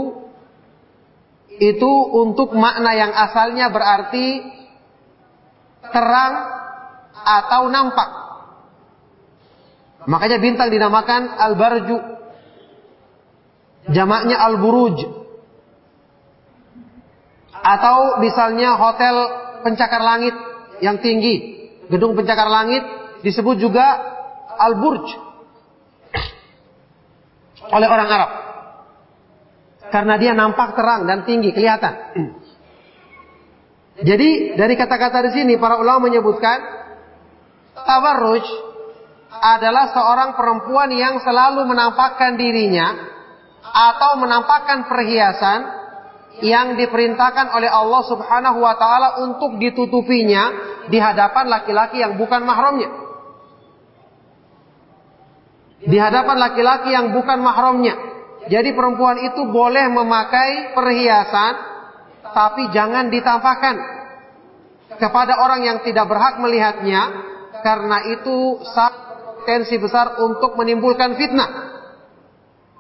itu untuk makna yang asalnya berarti terang atau nampak. Makanya bintang dinamakan al-barju. Jamaknya al-buruj. Atau misalnya hotel pencakar langit yang tinggi. Gedung pencakar langit disebut juga al-burj. Oleh orang Arab. Karena dia nampak terang dan tinggi, kelihatan. Jadi dari kata-kata di sini para ulama menyebutkan tabarruj adalah seorang perempuan yang selalu menampakkan dirinya atau menampakkan perhiasan yang diperintahkan oleh Allah Subhanahu wa taala untuk ditutupinya di hadapan laki-laki yang bukan mahramnya. Di hadapan laki-laki yang bukan mahramnya. Jadi perempuan itu boleh memakai perhiasan tapi jangan ditampakkan kepada orang yang tidak berhak melihatnya karena itu potensi besar untuk menimbulkan fitnah.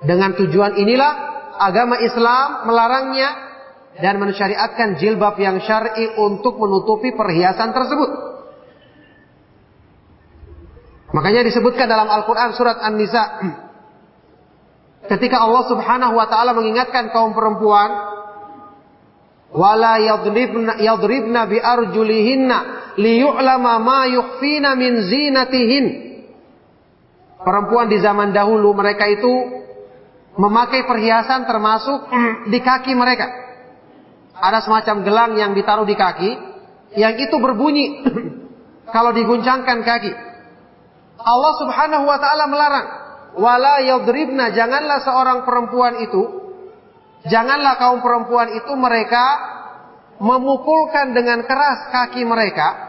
Dengan tujuan inilah agama Islam melarangnya dan mensyariatkan jilbab yang syar'i untuk menutupi perhiasan tersebut. Makanya disebutkan dalam Al-Quran surat An-Nisa Ketika Allah Subhanahu wa taala mengingatkan kaum perempuan wala yadribna bi arjulihinna liyu'lama ma yukhfina min zinatihin. Perempuan di zaman dahulu mereka itu memakai perhiasan termasuk di kaki mereka. Ada semacam gelang yang ditaruh di kaki yang itu berbunyi kalau diguncangkan kaki. Allah Subhanahu wa taala melarang. Wala yadribna janganlah seorang perempuan itu janganlah kaum perempuan itu mereka memukulkan dengan keras kaki mereka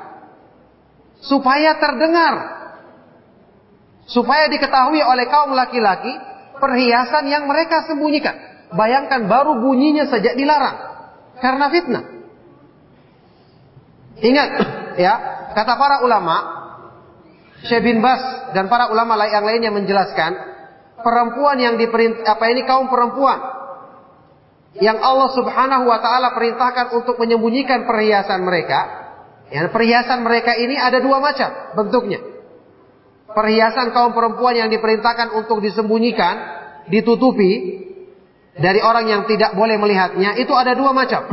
supaya terdengar supaya diketahui oleh kaum laki-laki perhiasan yang mereka sembunyikan. Bayangkan baru bunyinya saja dilarang karena fitnah. Ingat ya kata para ulama Syekh bin Bas dan para ulama yang lainnya menjelaskan perempuan yang diperintah apa ini kaum perempuan yang Allah Subhanahu wa taala perintahkan untuk menyembunyikan perhiasan mereka. Ya, perhiasan mereka ini ada dua macam bentuknya. Perhiasan kaum perempuan yang diperintahkan untuk disembunyikan, ditutupi dari orang yang tidak boleh melihatnya itu ada dua macam.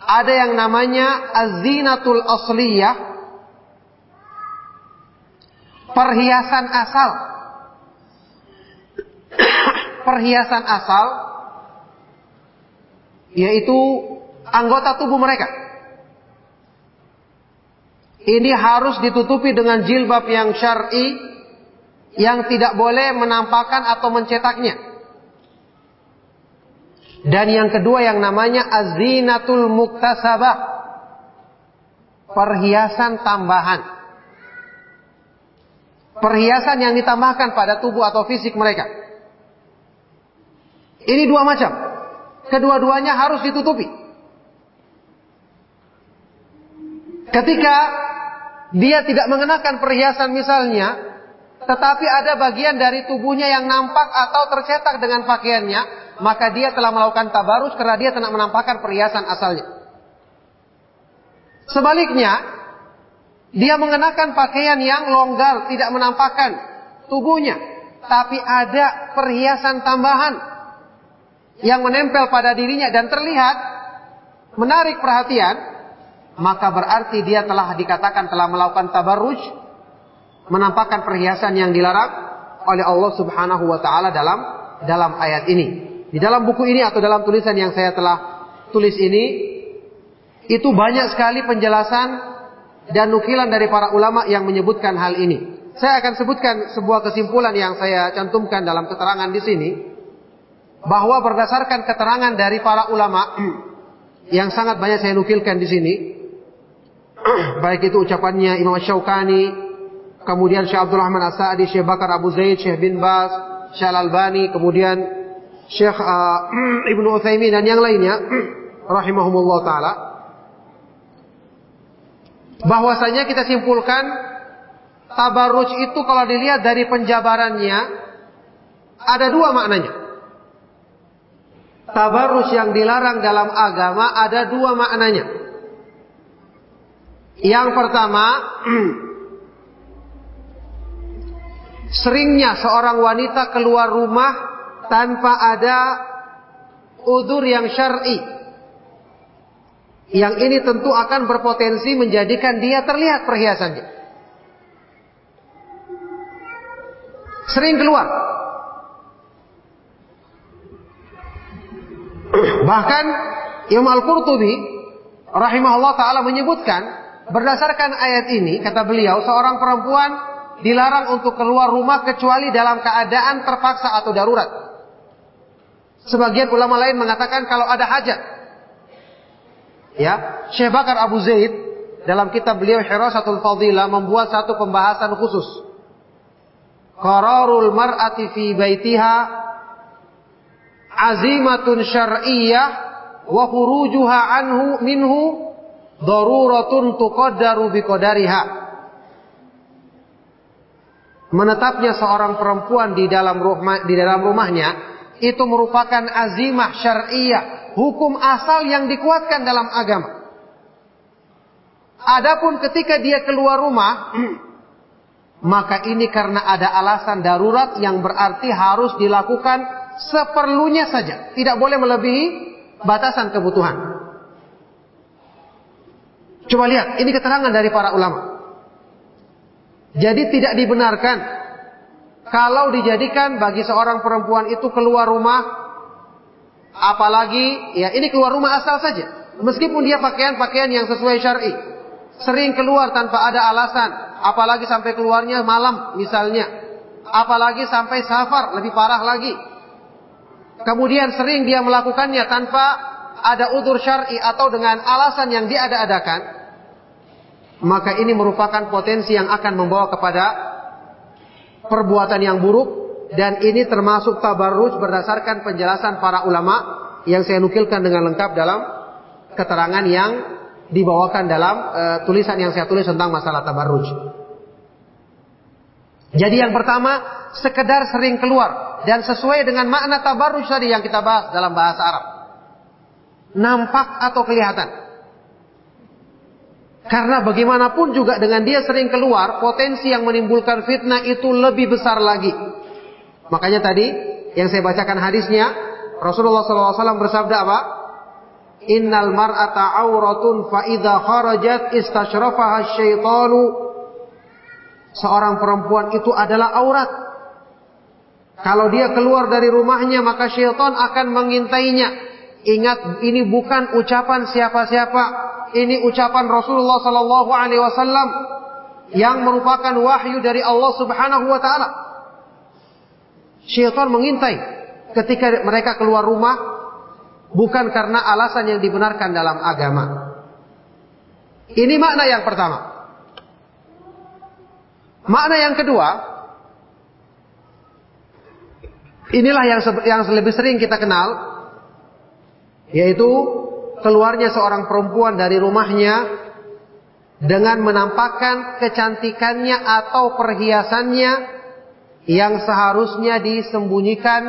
Ada yang namanya azinatul asliyah perhiasan asal. perhiasan asal yaitu anggota tubuh mereka. Ini harus ditutupi dengan jilbab yang syar'i yang tidak boleh menampakkan atau mencetaknya. Dan yang kedua yang namanya azinatul muktasabah. Perhiasan tambahan perhiasan yang ditambahkan pada tubuh atau fisik mereka. Ini dua macam. Kedua-duanya harus ditutupi. Ketika dia tidak mengenakan perhiasan misalnya, tetapi ada bagian dari tubuhnya yang nampak atau tercetak dengan pakaiannya, maka dia telah melakukan tabarus karena dia tidak menampakkan perhiasan asalnya. Sebaliknya, dia mengenakan pakaian yang longgar, tidak menampakkan tubuhnya. Tapi ada perhiasan tambahan yang menempel pada dirinya dan terlihat menarik perhatian, maka berarti dia telah dikatakan telah melakukan tabarruj, menampakkan perhiasan yang dilarang oleh Allah Subhanahu wa taala dalam dalam ayat ini. Di dalam buku ini atau dalam tulisan yang saya telah tulis ini itu banyak sekali penjelasan dan nukilan dari para ulama yang menyebutkan hal ini. Saya akan sebutkan sebuah kesimpulan yang saya cantumkan dalam keterangan di sini bahwa berdasarkan keterangan dari para ulama yang sangat banyak saya nukilkan di sini baik itu ucapannya Imam Syaukani kemudian Syekh Abdul Rahman As-Sa'di Syekh Bakar Abu Zaid Syekh bin Bas Syekh Al-Albani kemudian Syekh uh, Ibnu Utsaimin dan yang lainnya rahimahumullah taala bahwasanya kita simpulkan tabarruj itu kalau dilihat dari penjabarannya ada dua maknanya. Tabarus yang dilarang dalam agama ada dua maknanya. Yang pertama, seringnya seorang wanita keluar rumah tanpa ada udur yang syar'i. Yang ini tentu akan berpotensi menjadikan dia terlihat perhiasannya. Sering keluar. Bahkan Imam Al-Qurtubi rahimahullah taala menyebutkan berdasarkan ayat ini kata beliau seorang perempuan dilarang untuk keluar rumah kecuali dalam keadaan terpaksa atau darurat. Sebagian ulama lain mengatakan kalau ada hajat. Ya, Syekh Bakar Abu Zaid dalam kitab beliau Hirasatul Fadilah membuat satu pembahasan khusus. Qararul mar'ati fi baitiha azimatun syar'iyyah wa khurujuha anhu minhu daruratun tuqaddaru biqadariha. Menetapnya seorang perempuan di dalam rumah di dalam rumahnya itu merupakan azimah syar'iyyah, hukum asal yang dikuatkan dalam agama. Adapun ketika dia keluar rumah, maka ini karena ada alasan darurat yang berarti harus dilakukan seperlunya saja, tidak boleh melebihi batasan kebutuhan. Coba lihat, ini keterangan dari para ulama. Jadi tidak dibenarkan kalau dijadikan bagi seorang perempuan itu keluar rumah, apalagi ya ini keluar rumah asal saja, meskipun dia pakaian-pakaian yang sesuai syar'i, sering keluar tanpa ada alasan, apalagi sampai keluarnya malam misalnya, apalagi sampai safar lebih parah lagi. Kemudian sering dia melakukannya tanpa ada udur syar'i atau dengan alasan yang diada-adakan, maka ini merupakan potensi yang akan membawa kepada perbuatan yang buruk dan ini termasuk tabarruj berdasarkan penjelasan para ulama yang saya nukilkan dengan lengkap dalam keterangan yang dibawakan dalam uh, tulisan yang saya tulis tentang masalah tabarruj. Jadi yang pertama, sekedar sering keluar dan sesuai dengan makna tabarruj tadi yang kita bahas dalam bahasa Arab. Nampak atau kelihatan. Karena bagaimanapun juga dengan dia sering keluar, potensi yang menimbulkan fitnah itu lebih besar lagi. Makanya tadi yang saya bacakan hadisnya, Rasulullah SAW bersabda apa? Innal mar'ata auratun fa idza kharajat istashrafaha syaitanu. Seorang perempuan itu adalah aurat. Kalau dia keluar dari rumahnya maka syaitan akan mengintainya. Ingat ini bukan ucapan siapa-siapa, ini ucapan Rasulullah wasallam yang merupakan wahyu dari Allah Subhanahu wa taala. Syaitan mengintai ketika mereka keluar rumah bukan karena alasan yang dibenarkan dalam agama. Ini makna yang pertama. Makna yang kedua, inilah yang yang lebih sering kita kenal yaitu keluarnya seorang perempuan dari rumahnya dengan menampakkan kecantikannya atau perhiasannya yang seharusnya disembunyikan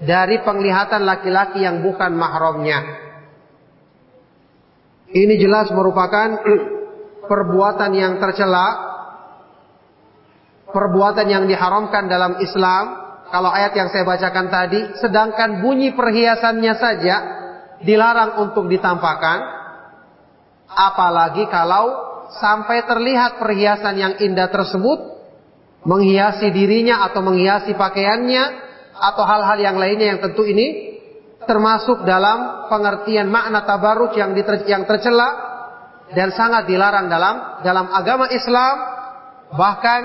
dari penglihatan laki-laki yang bukan mahramnya. Ini jelas merupakan perbuatan yang tercela, perbuatan yang diharamkan dalam Islam. Kalau ayat yang saya bacakan tadi, sedangkan bunyi perhiasannya saja dilarang untuk ditampakkan, apalagi kalau sampai terlihat perhiasan yang indah tersebut menghiasi dirinya atau menghiasi pakaiannya atau hal-hal yang lainnya yang tentu ini termasuk dalam pengertian makna tabarruj yang diter, yang tercela dan sangat dilarang dalam dalam agama Islam. Bahkan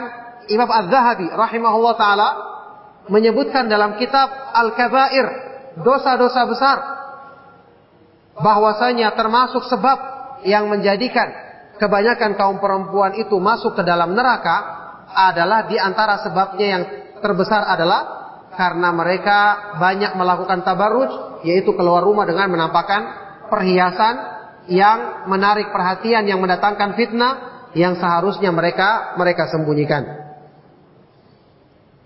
Imam Az-Zahabi rahimahullah taala menyebutkan dalam kitab Al-Kabair dosa-dosa besar bahwasanya termasuk sebab yang menjadikan kebanyakan kaum perempuan itu masuk ke dalam neraka adalah di antara sebabnya yang terbesar adalah karena mereka banyak melakukan tabarruj yaitu keluar rumah dengan menampakkan perhiasan yang menarik perhatian yang mendatangkan fitnah yang seharusnya mereka mereka sembunyikan.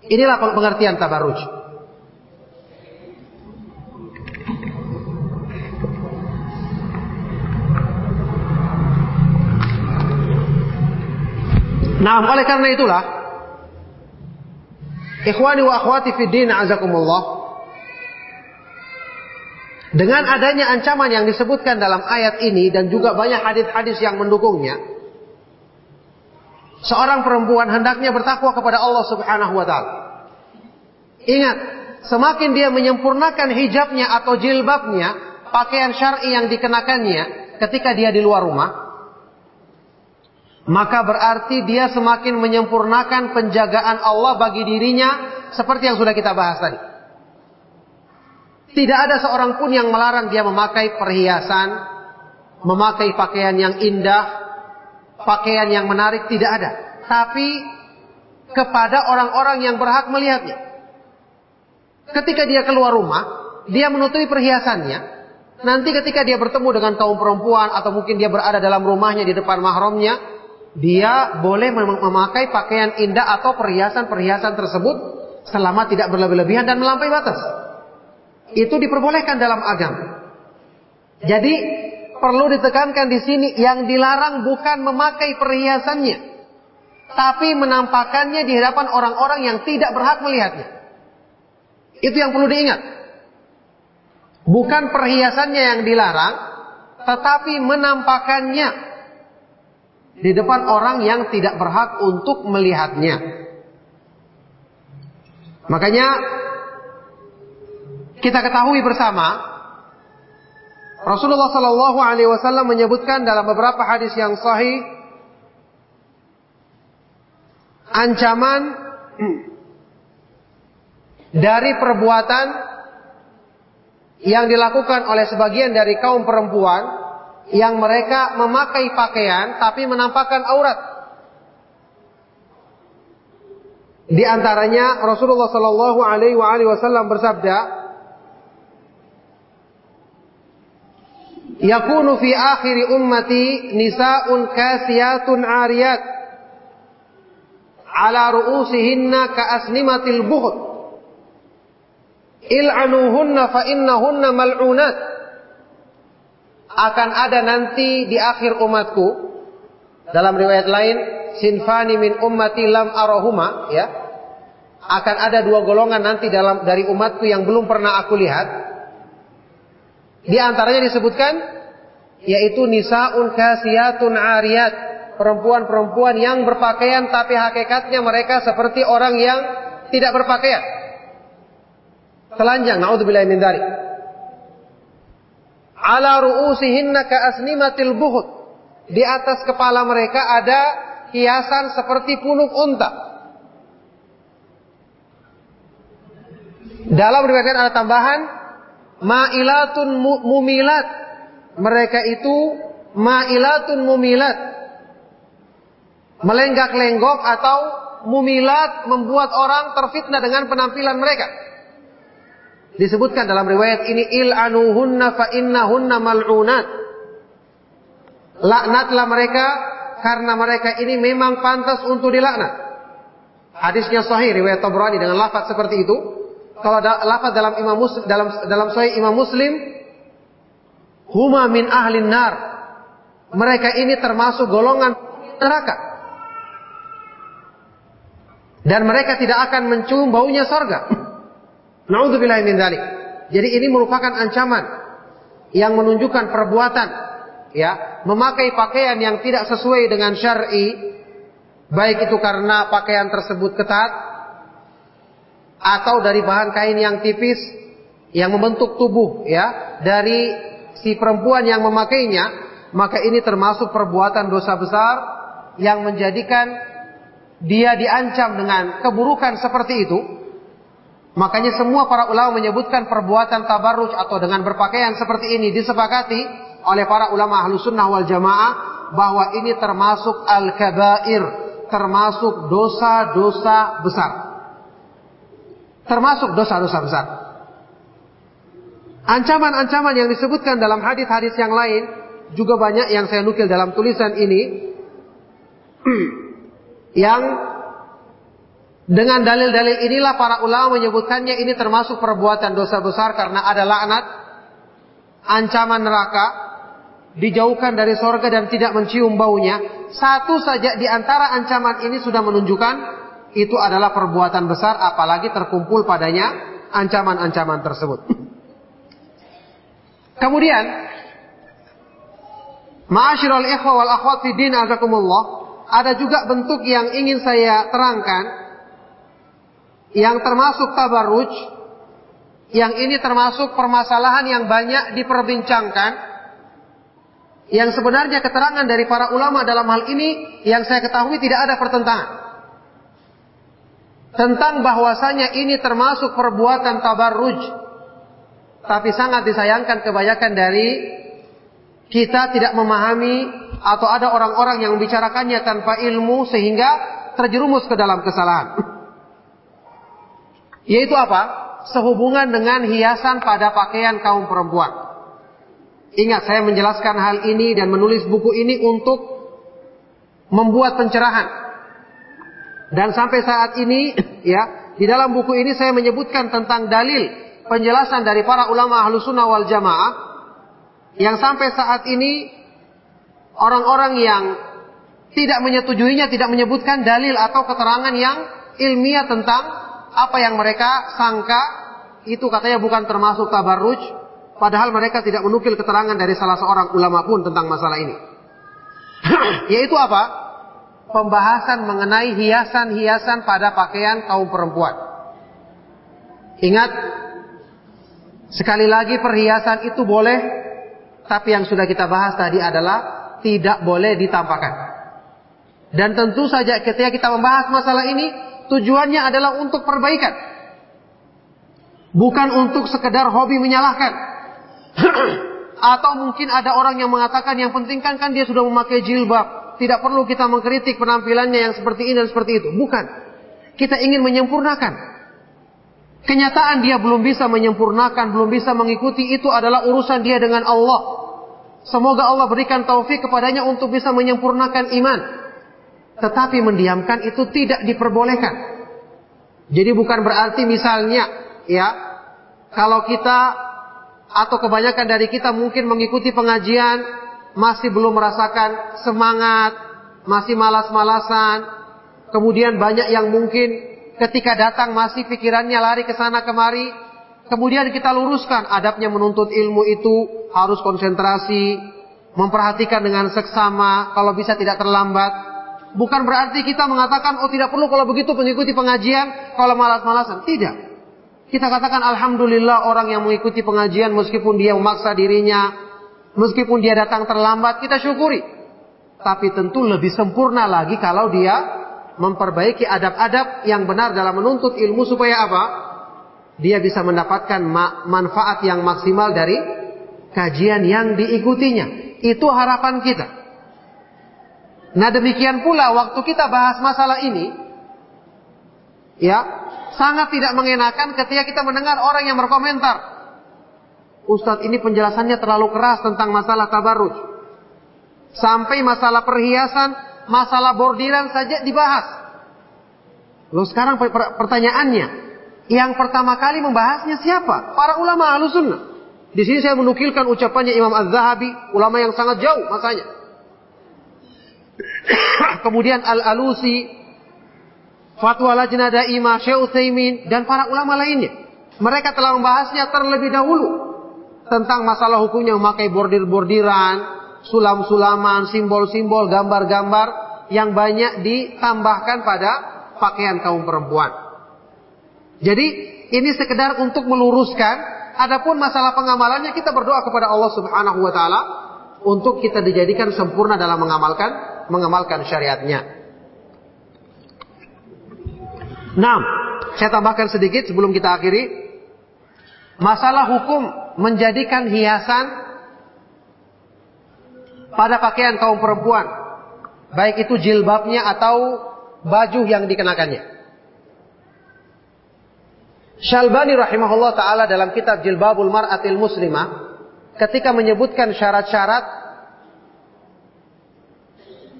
Inilah pengertian tabarruj. Nah, oleh karena itulah ikhwani wa akhwati fid din azakumullah dengan adanya ancaman yang disebutkan dalam ayat ini dan juga banyak hadis-hadis yang mendukungnya, seorang perempuan hendaknya bertakwa kepada Allah Subhanahu wa taala. Ingat, semakin dia menyempurnakan hijabnya atau jilbabnya, pakaian syar'i yang dikenakannya ketika dia di luar rumah, maka berarti dia semakin menyempurnakan penjagaan Allah bagi dirinya seperti yang sudah kita bahas tadi. Tidak ada seorang pun yang melarang dia memakai perhiasan, memakai pakaian yang indah, pakaian yang menarik, tidak ada. Tapi kepada orang-orang yang berhak melihatnya. Ketika dia keluar rumah, dia menutupi perhiasannya. Nanti ketika dia bertemu dengan kaum perempuan atau mungkin dia berada dalam rumahnya di depan mahramnya, dia boleh memakai pakaian indah atau perhiasan-perhiasan tersebut selama tidak berlebih-lebihan dan melampaui batas. Itu diperbolehkan dalam agama. Jadi perlu ditekankan di sini yang dilarang bukan memakai perhiasannya, tapi menampakkannya di hadapan orang-orang yang tidak berhak melihatnya. Itu yang perlu diingat. Bukan perhiasannya yang dilarang, tetapi menampakkannya di depan orang yang tidak berhak untuk melihatnya. Makanya kita ketahui bersama Rasulullah Shallallahu Alaihi Wasallam menyebutkan dalam beberapa hadis yang sahih ancaman dari perbuatan yang dilakukan oleh sebagian dari kaum perempuan yang mereka memakai pakaian tapi menampakkan aurat. Di antaranya Rasulullah Shallallahu Alaihi Wasallam bersabda, yakunu fi akhiri ummati nisa'un kasiyatun ariyat ala ru'usihinna ka asnimatil buhut il'anuhunna fa innahunna mal'unat akan ada nanti di akhir umatku dalam riwayat lain sinfani min ummati lam arahuma ya akan ada dua golongan nanti dalam dari umatku yang belum pernah aku lihat di antaranya disebutkan yaitu nisaun kasiyatun ariyat, perempuan-perempuan yang berpakaian tapi hakikatnya mereka seperti orang yang tidak berpakaian. Telanjang, naudzubillah min dzalik. Ala ru'usihinna asnimatil buhut. Di atas kepala mereka ada hiasan seperti punuk unta. Dalam riwayat ada tambahan Ma'ilatun mumilat. Mereka itu ma'ilatun mumilat. Melenggak-lenggok atau mumilat membuat orang terfitnah dengan penampilan mereka. Disebutkan dalam riwayat ini il'anuhunna fa innahunna mal'unat. Laknatlah mereka karena mereka ini memang pantas untuk dilaknat. Hadisnya sahih riwayat Tabrani dengan lafaz seperti itu. Kalau ada lafaz dalam Imam Muslim dalam dalam Sahih Imam Muslim, huma min ahlin nar. Mereka ini termasuk golongan neraka. Dan mereka tidak akan mencium baunya sorga. Naudzubillah min dzalik. Jadi ini merupakan ancaman yang menunjukkan perbuatan ya, memakai pakaian yang tidak sesuai dengan syar'i baik itu karena pakaian tersebut ketat atau dari bahan kain yang tipis yang membentuk tubuh ya dari si perempuan yang memakainya maka ini termasuk perbuatan dosa besar yang menjadikan dia diancam dengan keburukan seperti itu makanya semua para ulama menyebutkan perbuatan tabarruj atau dengan berpakaian seperti ini disepakati oleh para ulama ahlu sunnah wal jamaah bahwa ini termasuk al-kabair termasuk dosa-dosa besar termasuk dosa-dosa besar. Ancaman-ancaman yang disebutkan dalam hadis-hadis yang lain juga banyak yang saya nukil dalam tulisan ini yang dengan dalil-dalil inilah para ulama menyebutkannya ini termasuk perbuatan dosa besar karena ada laknat, ancaman neraka, dijauhkan dari sorga dan tidak mencium baunya, satu saja di antara ancaman ini sudah menunjukkan itu adalah perbuatan besar apalagi terkumpul padanya ancaman-ancaman tersebut. Kemudian Ma'asyiral ikhwa wal akhwat fi din azakumullah, ada juga bentuk yang ingin saya terangkan yang termasuk tabarruj yang ini termasuk permasalahan yang banyak diperbincangkan. Yang sebenarnya keterangan dari para ulama dalam hal ini yang saya ketahui tidak ada pertentangan. Tentang bahwasanya ini termasuk perbuatan tabarruj. Tapi sangat disayangkan kebanyakan dari kita tidak memahami atau ada orang-orang yang membicarakannya tanpa ilmu sehingga terjerumus ke dalam kesalahan. Yaitu apa? Sehubungan dengan hiasan pada pakaian kaum perempuan. Ingat saya menjelaskan hal ini dan menulis buku ini untuk membuat pencerahan. Dan sampai saat ini ya, di dalam buku ini saya menyebutkan tentang dalil penjelasan dari para ulama ahlu sunnah wal jamaah yang sampai saat ini orang-orang yang tidak menyetujuinya tidak menyebutkan dalil atau keterangan yang ilmiah tentang apa yang mereka sangka itu katanya bukan termasuk tabarruj padahal mereka tidak menukil keterangan dari salah seorang ulama pun tentang masalah ini. Yaitu apa? Pembahasan mengenai hiasan-hiasan pada pakaian kaum perempuan. Ingat Sekali lagi perhiasan itu boleh, tapi yang sudah kita bahas tadi adalah tidak boleh ditampakkan. Dan tentu saja ketika kita membahas masalah ini, tujuannya adalah untuk perbaikan. Bukan untuk sekedar hobi menyalahkan. Atau mungkin ada orang yang mengatakan yang penting kan kan dia sudah memakai jilbab. Tidak perlu kita mengkritik penampilannya yang seperti ini dan seperti itu. Bukan. Kita ingin menyempurnakan. Kenyataan dia belum bisa menyempurnakan, belum bisa mengikuti itu adalah urusan dia dengan Allah. Semoga Allah berikan taufik kepadanya untuk bisa menyempurnakan iman. Tetapi mendiamkan itu tidak diperbolehkan. Jadi bukan berarti misalnya ya kalau kita atau kebanyakan dari kita mungkin mengikuti pengajian masih belum merasakan semangat, masih malas-malasan, kemudian banyak yang mungkin ketika datang masih pikirannya lari ke sana kemari. Kemudian kita luruskan adabnya menuntut ilmu itu harus konsentrasi, memperhatikan dengan seksama, kalau bisa tidak terlambat. Bukan berarti kita mengatakan oh tidak perlu kalau begitu mengikuti pengajian kalau malas-malasan. Tidak. Kita katakan alhamdulillah orang yang mengikuti pengajian meskipun dia memaksa dirinya, meskipun dia datang terlambat, kita syukuri. Tapi tentu lebih sempurna lagi kalau dia memperbaiki adab-adab yang benar dalam menuntut ilmu supaya apa? Dia bisa mendapatkan ma manfaat yang maksimal dari kajian yang diikutinya. Itu harapan kita. Nah demikian pula waktu kita bahas masalah ini, ya sangat tidak mengenakan ketika kita mendengar orang yang berkomentar. Ustadz ini penjelasannya terlalu keras tentang masalah tabarruj. Sampai masalah perhiasan masalah bordiran saja dibahas. Lalu sekarang pertanyaannya, yang pertama kali membahasnya siapa? Para ulama ahlu sunnah. Di sini saya menukilkan ucapannya Imam Az-Zahabi, ulama yang sangat jauh masanya. Kemudian Al-Alusi, Fatwa Lajnah Daimah, Syekh Utsaimin dan para ulama lainnya. Mereka telah membahasnya terlebih dahulu tentang masalah hukumnya memakai bordir-bordiran, sulam-sulaman, simbol-simbol, gambar-gambar yang banyak ditambahkan pada pakaian kaum perempuan. Jadi ini sekedar untuk meluruskan. Adapun masalah pengamalannya kita berdoa kepada Allah Subhanahu wa taala untuk kita dijadikan sempurna dalam mengamalkan mengamalkan syariatnya. Nah, saya tambahkan sedikit sebelum kita akhiri. Masalah hukum menjadikan hiasan pada pakaian kaum perempuan. Baik itu jilbabnya atau baju yang dikenakannya. Syalbani rahimahullah taala dalam kitab Jilbabul Mar'atil Muslimah ketika menyebutkan syarat-syarat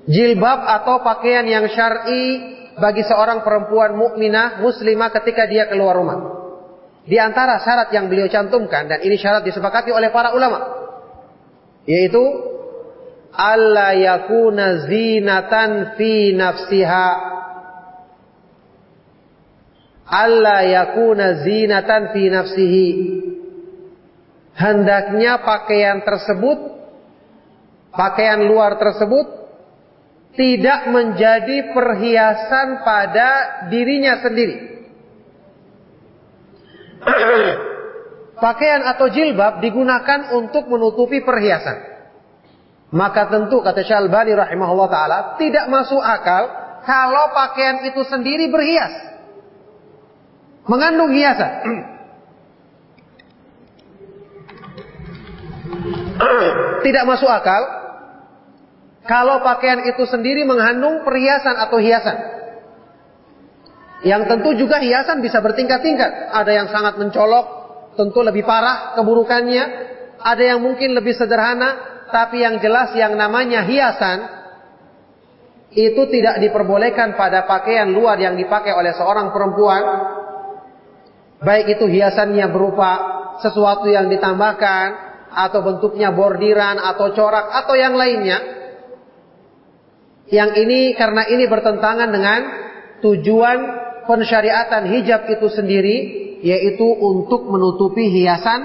jilbab atau pakaian yang syar'i bagi seorang perempuan mukminah muslimah ketika dia keluar rumah. Di antara syarat yang beliau cantumkan dan ini syarat disepakati oleh para ulama yaitu alla yakuna zinatan fi nafsiha alla yakuna zinatan fi nafsihi hendaknya pakaian tersebut pakaian luar tersebut tidak menjadi perhiasan pada dirinya sendiri pakaian atau jilbab digunakan untuk menutupi perhiasan maka tentu kata Syalbani rahimahullah taala tidak masuk akal kalau pakaian itu sendiri berhias. Mengandung hiasan. tidak masuk akal kalau pakaian itu sendiri mengandung perhiasan atau hiasan. Yang tentu juga hiasan bisa bertingkat-tingkat. Ada yang sangat mencolok, tentu lebih parah keburukannya. Ada yang mungkin lebih sederhana, tapi yang jelas yang namanya hiasan itu tidak diperbolehkan pada pakaian luar yang dipakai oleh seorang perempuan. Baik itu hiasannya berupa sesuatu yang ditambahkan atau bentuknya bordiran atau corak atau yang lainnya. Yang ini karena ini bertentangan dengan tujuan pensyariatan hijab itu sendiri yaitu untuk menutupi hiasan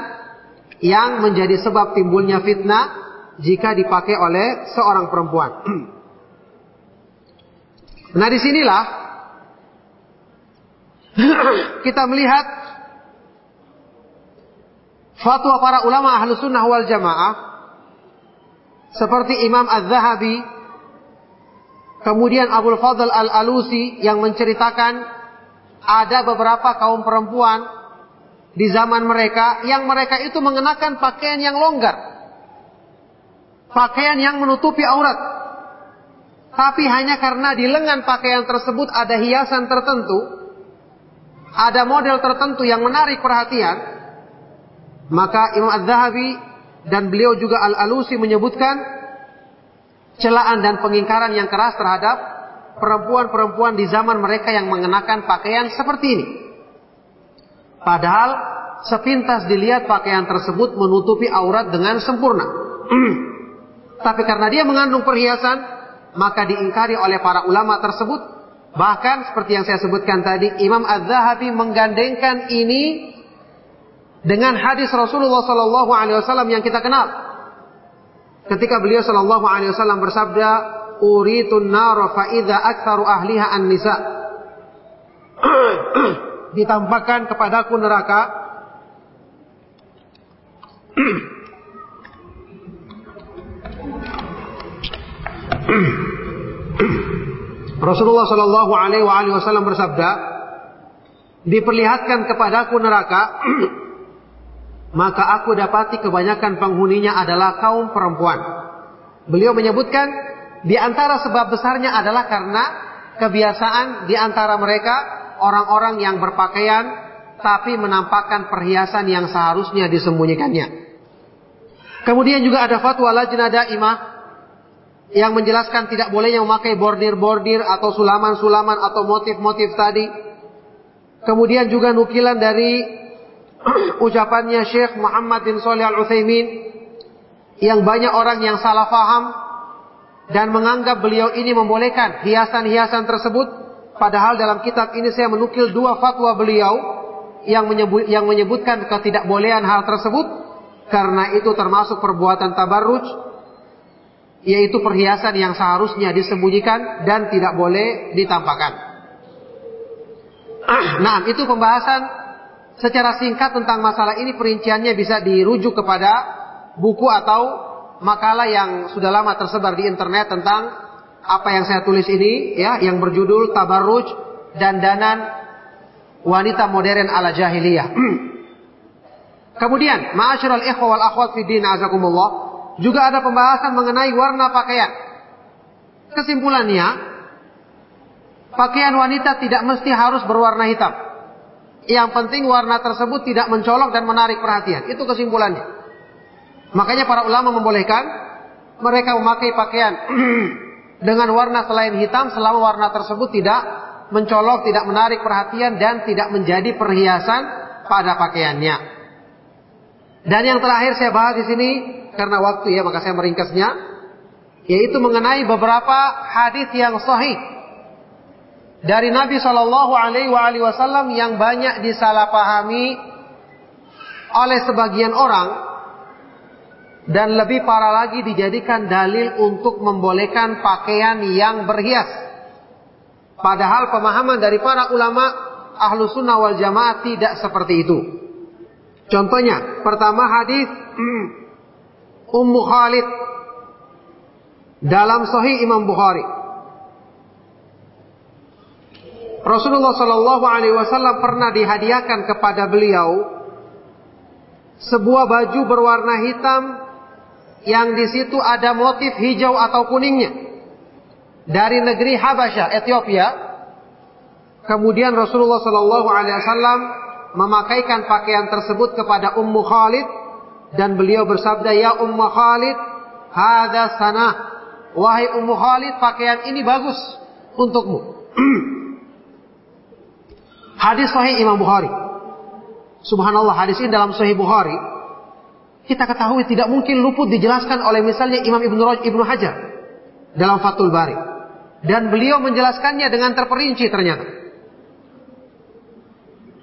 yang menjadi sebab timbulnya fitnah jika dipakai oleh seorang perempuan. nah di sinilah kita melihat fatwa para ulama ahlu sunnah wal jamaah seperti Imam Az-Zahabi kemudian Abdul Fadl Al-Alusi yang menceritakan ada beberapa kaum perempuan di zaman mereka yang mereka itu mengenakan pakaian yang longgar pakaian yang menutupi aurat. Tapi hanya karena di lengan pakaian tersebut ada hiasan tertentu, ada model tertentu yang menarik perhatian, maka Imam Az-Zahabi dan beliau juga Al-Alusi menyebutkan celaan dan pengingkaran yang keras terhadap perempuan-perempuan di zaman mereka yang mengenakan pakaian seperti ini. Padahal sepintas dilihat pakaian tersebut menutupi aurat dengan sempurna. Tapi karena dia mengandung perhiasan, maka diingkari oleh para ulama tersebut. Bahkan seperti yang saya sebutkan tadi, Imam Az-Zahabi menggandengkan ini dengan hadis Rasulullah Wasallam yang kita kenal. Ketika beliau Sallallahu Alaihi Wasallam bersabda, "Uritun naro faida aktsaru ahliha an nisa." Ditampakkan kepadaku neraka Rasulullah Shallallahu Alaihi Wasallam bersabda, diperlihatkan kepadaku neraka, maka aku dapati kebanyakan penghuninya adalah kaum perempuan. Beliau menyebutkan di antara sebab besarnya adalah karena kebiasaan di antara mereka orang-orang yang berpakaian tapi menampakkan perhiasan yang seharusnya disembunyikannya. Kemudian juga ada fatwa lajnah daimah yang menjelaskan tidak bolehnya memakai bordir-bordir atau sulaman-sulaman atau motif-motif tadi. Kemudian juga nukilan dari ucapannya Syekh Muhammad bin Shalih Al Utsaimin yang banyak orang yang salah faham dan menganggap beliau ini membolehkan hiasan-hiasan tersebut padahal dalam kitab ini saya menukil dua fatwa beliau yang menyebut yang menyebutkan ketidakbolehan hal tersebut karena itu termasuk perbuatan tabarruj yaitu perhiasan yang seharusnya disembunyikan dan tidak boleh ditampakkan. Nah, itu pembahasan secara singkat tentang masalah ini perinciannya bisa dirujuk kepada buku atau makalah yang sudah lama tersebar di internet tentang apa yang saya tulis ini ya yang berjudul Tabarruj dan Danan Wanita Modern ala Jahiliyah. Kemudian, ma'asyiral ikhwah wal akhwat fi din azakumullah, juga ada pembahasan mengenai warna pakaian. Kesimpulannya, pakaian wanita tidak mesti harus berwarna hitam. Yang penting warna tersebut tidak mencolok dan menarik perhatian. Itu kesimpulannya. Makanya para ulama membolehkan mereka memakai pakaian dengan warna selain hitam selama warna tersebut tidak mencolok, tidak menarik perhatian dan tidak menjadi perhiasan pada pakaiannya. Dan yang terakhir saya bahas di sini karena waktu ya maka saya meringkasnya yaitu mengenai beberapa hadis yang sahih dari Nabi Shallallahu Alaihi Wasallam yang banyak disalahpahami oleh sebagian orang dan lebih parah lagi dijadikan dalil untuk membolehkan pakaian yang berhias. Padahal pemahaman dari para ulama ahlu sunnah wal jamaah tidak seperti itu. Contohnya, pertama hadis Ummu Khalid dalam Sahih Imam Bukhari. Rasulullah Shallallahu Alaihi Wasallam pernah dihadiahkan kepada beliau sebuah baju berwarna hitam yang di situ ada motif hijau atau kuningnya dari negeri Habasyah, Ethiopia. Kemudian Rasulullah Shallallahu Alaihi Wasallam memakaikan pakaian tersebut kepada Ummu Khalid dan beliau bersabda, Ya Ummu Khalid, hada sana. Wahai Ummu Khalid, pakaian ini bagus untukmu. hadis Sahih Imam Bukhari. Subhanallah, hadis ini dalam Sahih Bukhari. Kita ketahui tidak mungkin luput dijelaskan oleh misalnya Imam Ibnu Ibnu Hajar dalam Fathul Bari. Dan beliau menjelaskannya dengan terperinci ternyata.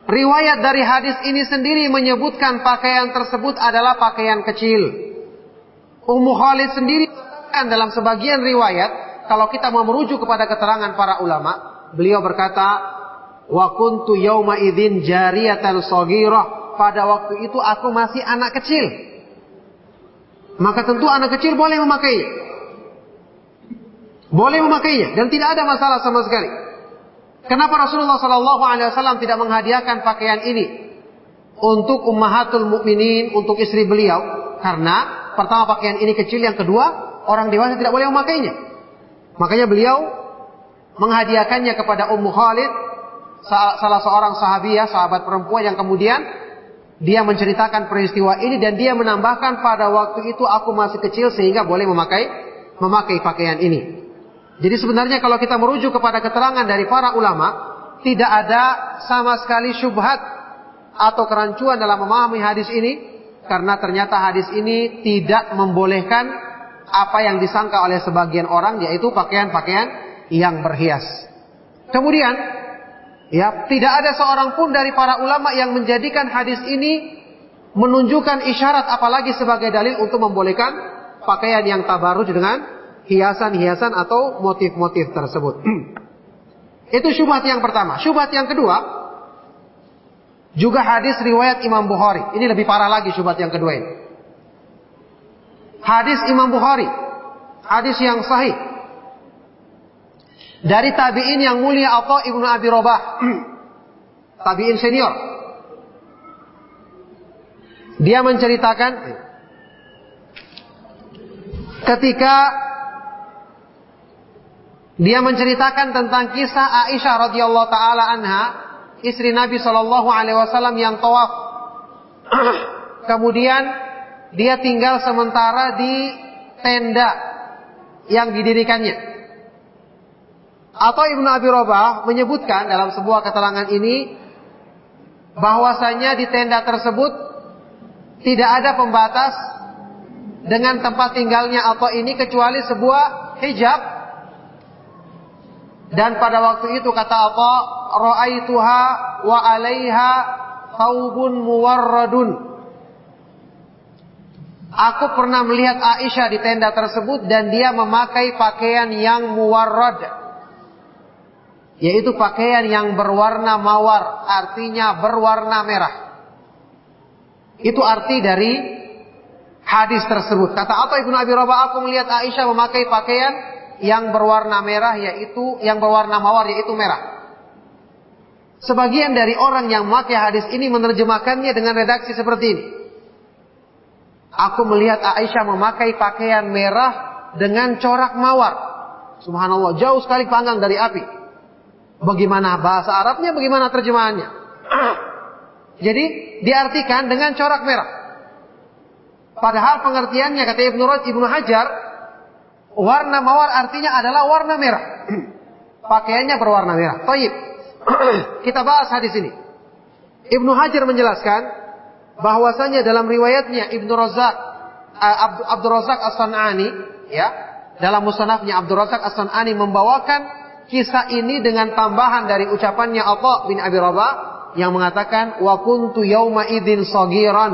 Riwayat dari hadis ini sendiri menyebutkan pakaian tersebut adalah pakaian kecil. Ummu Khalid sendiri mengatakan dalam sebagian riwayat, kalau kita mau merujuk kepada keterangan para ulama, beliau berkata, "Wa kuntu yauma idzin jariyatan saghirah." Pada waktu itu aku masih anak kecil. Maka tentu anak kecil boleh memakainya. Boleh memakainya dan tidak ada masalah sama sekali. Kenapa Rasulullah Shallallahu Alaihi Wasallam tidak menghadiahkan pakaian ini untuk ummahatul mukminin, untuk istri beliau? Karena pertama pakaian ini kecil, yang kedua orang dewasa tidak boleh memakainya. Makanya beliau menghadiahkannya kepada Ummu Khalid, salah seorang sahabiah, sahabat perempuan yang kemudian dia menceritakan peristiwa ini dan dia menambahkan pada waktu itu aku masih kecil sehingga boleh memakai memakai pakaian ini. Jadi sebenarnya kalau kita merujuk kepada keterangan dari para ulama, tidak ada sama sekali syubhat atau kerancuan dalam memahami hadis ini, karena ternyata hadis ini tidak membolehkan apa yang disangka oleh sebagian orang, yaitu pakaian-pakaian yang berhias. Kemudian, ya tidak ada seorang pun dari para ulama yang menjadikan hadis ini menunjukkan isyarat apalagi sebagai dalil untuk membolehkan pakaian yang tabaruj dengan hiasan-hiasan atau motif-motif tersebut. Itu syubhat yang pertama. Syubhat yang kedua, juga hadis riwayat Imam Bukhari. Ini lebih parah lagi syubhat yang kedua ini. Hadis Imam Bukhari. Hadis yang sahih. Dari tabi'in yang mulia atau Ibnu Abi Robah. tabi'in senior. Dia menceritakan ketika dia menceritakan tentang kisah Aisyah radhiyallahu taala anha, istri Nabi Shallallahu alaihi wasallam yang tawaf. Kemudian dia tinggal sementara di tenda yang didirikannya. Atau Ibnu Abi Robah menyebutkan dalam sebuah keterangan ini bahwasanya di tenda tersebut tidak ada pembatas dengan tempat tinggalnya atau ini kecuali sebuah hijab dan pada waktu itu kata apa? Ra'aituha wa 'alaiha thawbun muwarradun. Aku pernah melihat Aisyah di tenda tersebut dan dia memakai pakaian yang muwarrad. Yaitu pakaian yang berwarna mawar, artinya berwarna merah. Itu arti dari hadis tersebut. Kata apa Ibnu Abi Rabah, aku melihat Aisyah memakai pakaian yang berwarna merah yaitu yang berwarna mawar yaitu merah. Sebagian dari orang yang memakai hadis ini menerjemahkannya dengan redaksi seperti ini. Aku melihat Aisyah memakai pakaian merah dengan corak mawar. Subhanallah, jauh sekali panggang dari api. Bagaimana bahasa Arabnya, bagaimana terjemahannya? Jadi diartikan dengan corak merah. Padahal pengertiannya kata Ibnu Rajab Ibnu Hajar Warna mawar artinya adalah warna merah. Pakaiannya berwarna merah. Taib. Kita bahas hadis ini. Ibnu Hajar menjelaskan bahwasanya dalam riwayatnya Ibnu Razak uh, Abdul Razak As-Sanani ya dalam musnadnya Abdul Razak As-Sanani membawakan kisah ini dengan tambahan dari ucapannya Atha bin Abi Rabah yang mengatakan wa kuntu yauma idzin sagiran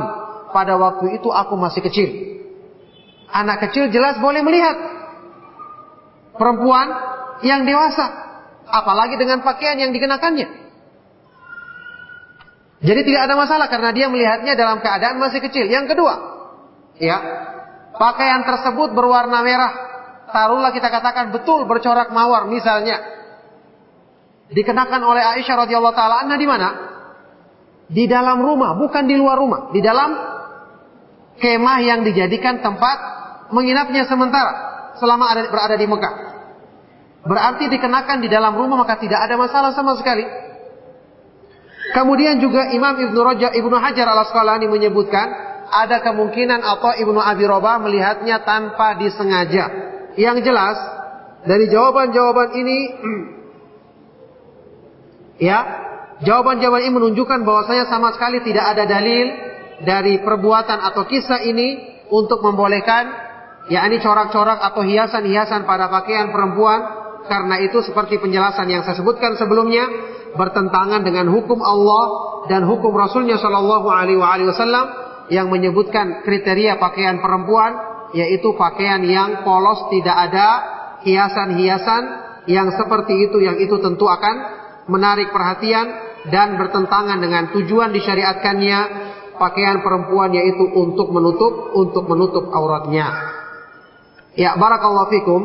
pada waktu itu aku masih kecil. Anak kecil jelas boleh melihat perempuan yang dewasa, apalagi dengan pakaian yang dikenakannya. Jadi tidak ada masalah karena dia melihatnya dalam keadaan masih kecil. Yang kedua, ya, pakaian tersebut berwarna merah. Taruhlah kita katakan betul bercorak mawar misalnya. Dikenakan oleh Aisyah radhiyallahu taala anha di mana? Di dalam rumah, bukan di luar rumah, di dalam kemah yang dijadikan tempat menginapnya sementara selama ada, berada di Mekah. Berarti dikenakan di dalam rumah maka tidak ada masalah sama sekali. Kemudian juga Imam Ibnu Raja Ibnu Hajar Al Asqalani menyebutkan ada kemungkinan atau Ibnu Abi Robah melihatnya tanpa disengaja. Yang jelas dari jawaban-jawaban ini ya, jawaban-jawaban ini menunjukkan bahwasanya sama sekali tidak ada dalil dari perbuatan atau kisah ini untuk membolehkan yakni corak-corak atau hiasan-hiasan pada pakaian perempuan. Karena itu seperti penjelasan yang saya sebutkan sebelumnya bertentangan dengan hukum Allah dan hukum Rasulnya Shallallahu Alaihi Wasallam yang menyebutkan kriteria pakaian perempuan yaitu pakaian yang polos tidak ada hiasan-hiasan yang seperti itu yang itu tentu akan menarik perhatian dan bertentangan dengan tujuan disyariatkannya pakaian perempuan yaitu untuk menutup untuk menutup auratnya. Ya barakallahu fikum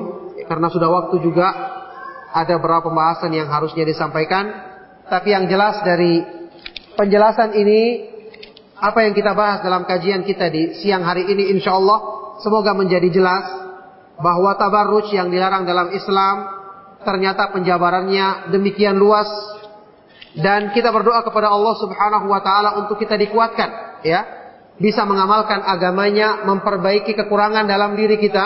karena sudah waktu juga ada beberapa pembahasan yang harusnya disampaikan tapi yang jelas dari penjelasan ini apa yang kita bahas dalam kajian kita di siang hari ini insya Allah semoga menjadi jelas bahwa tabarruj yang dilarang dalam Islam ternyata penjabarannya demikian luas. Dan kita berdoa kepada Allah Subhanahu wa taala untuk kita dikuatkan ya. Bisa mengamalkan agamanya memperbaiki kekurangan dalam diri kita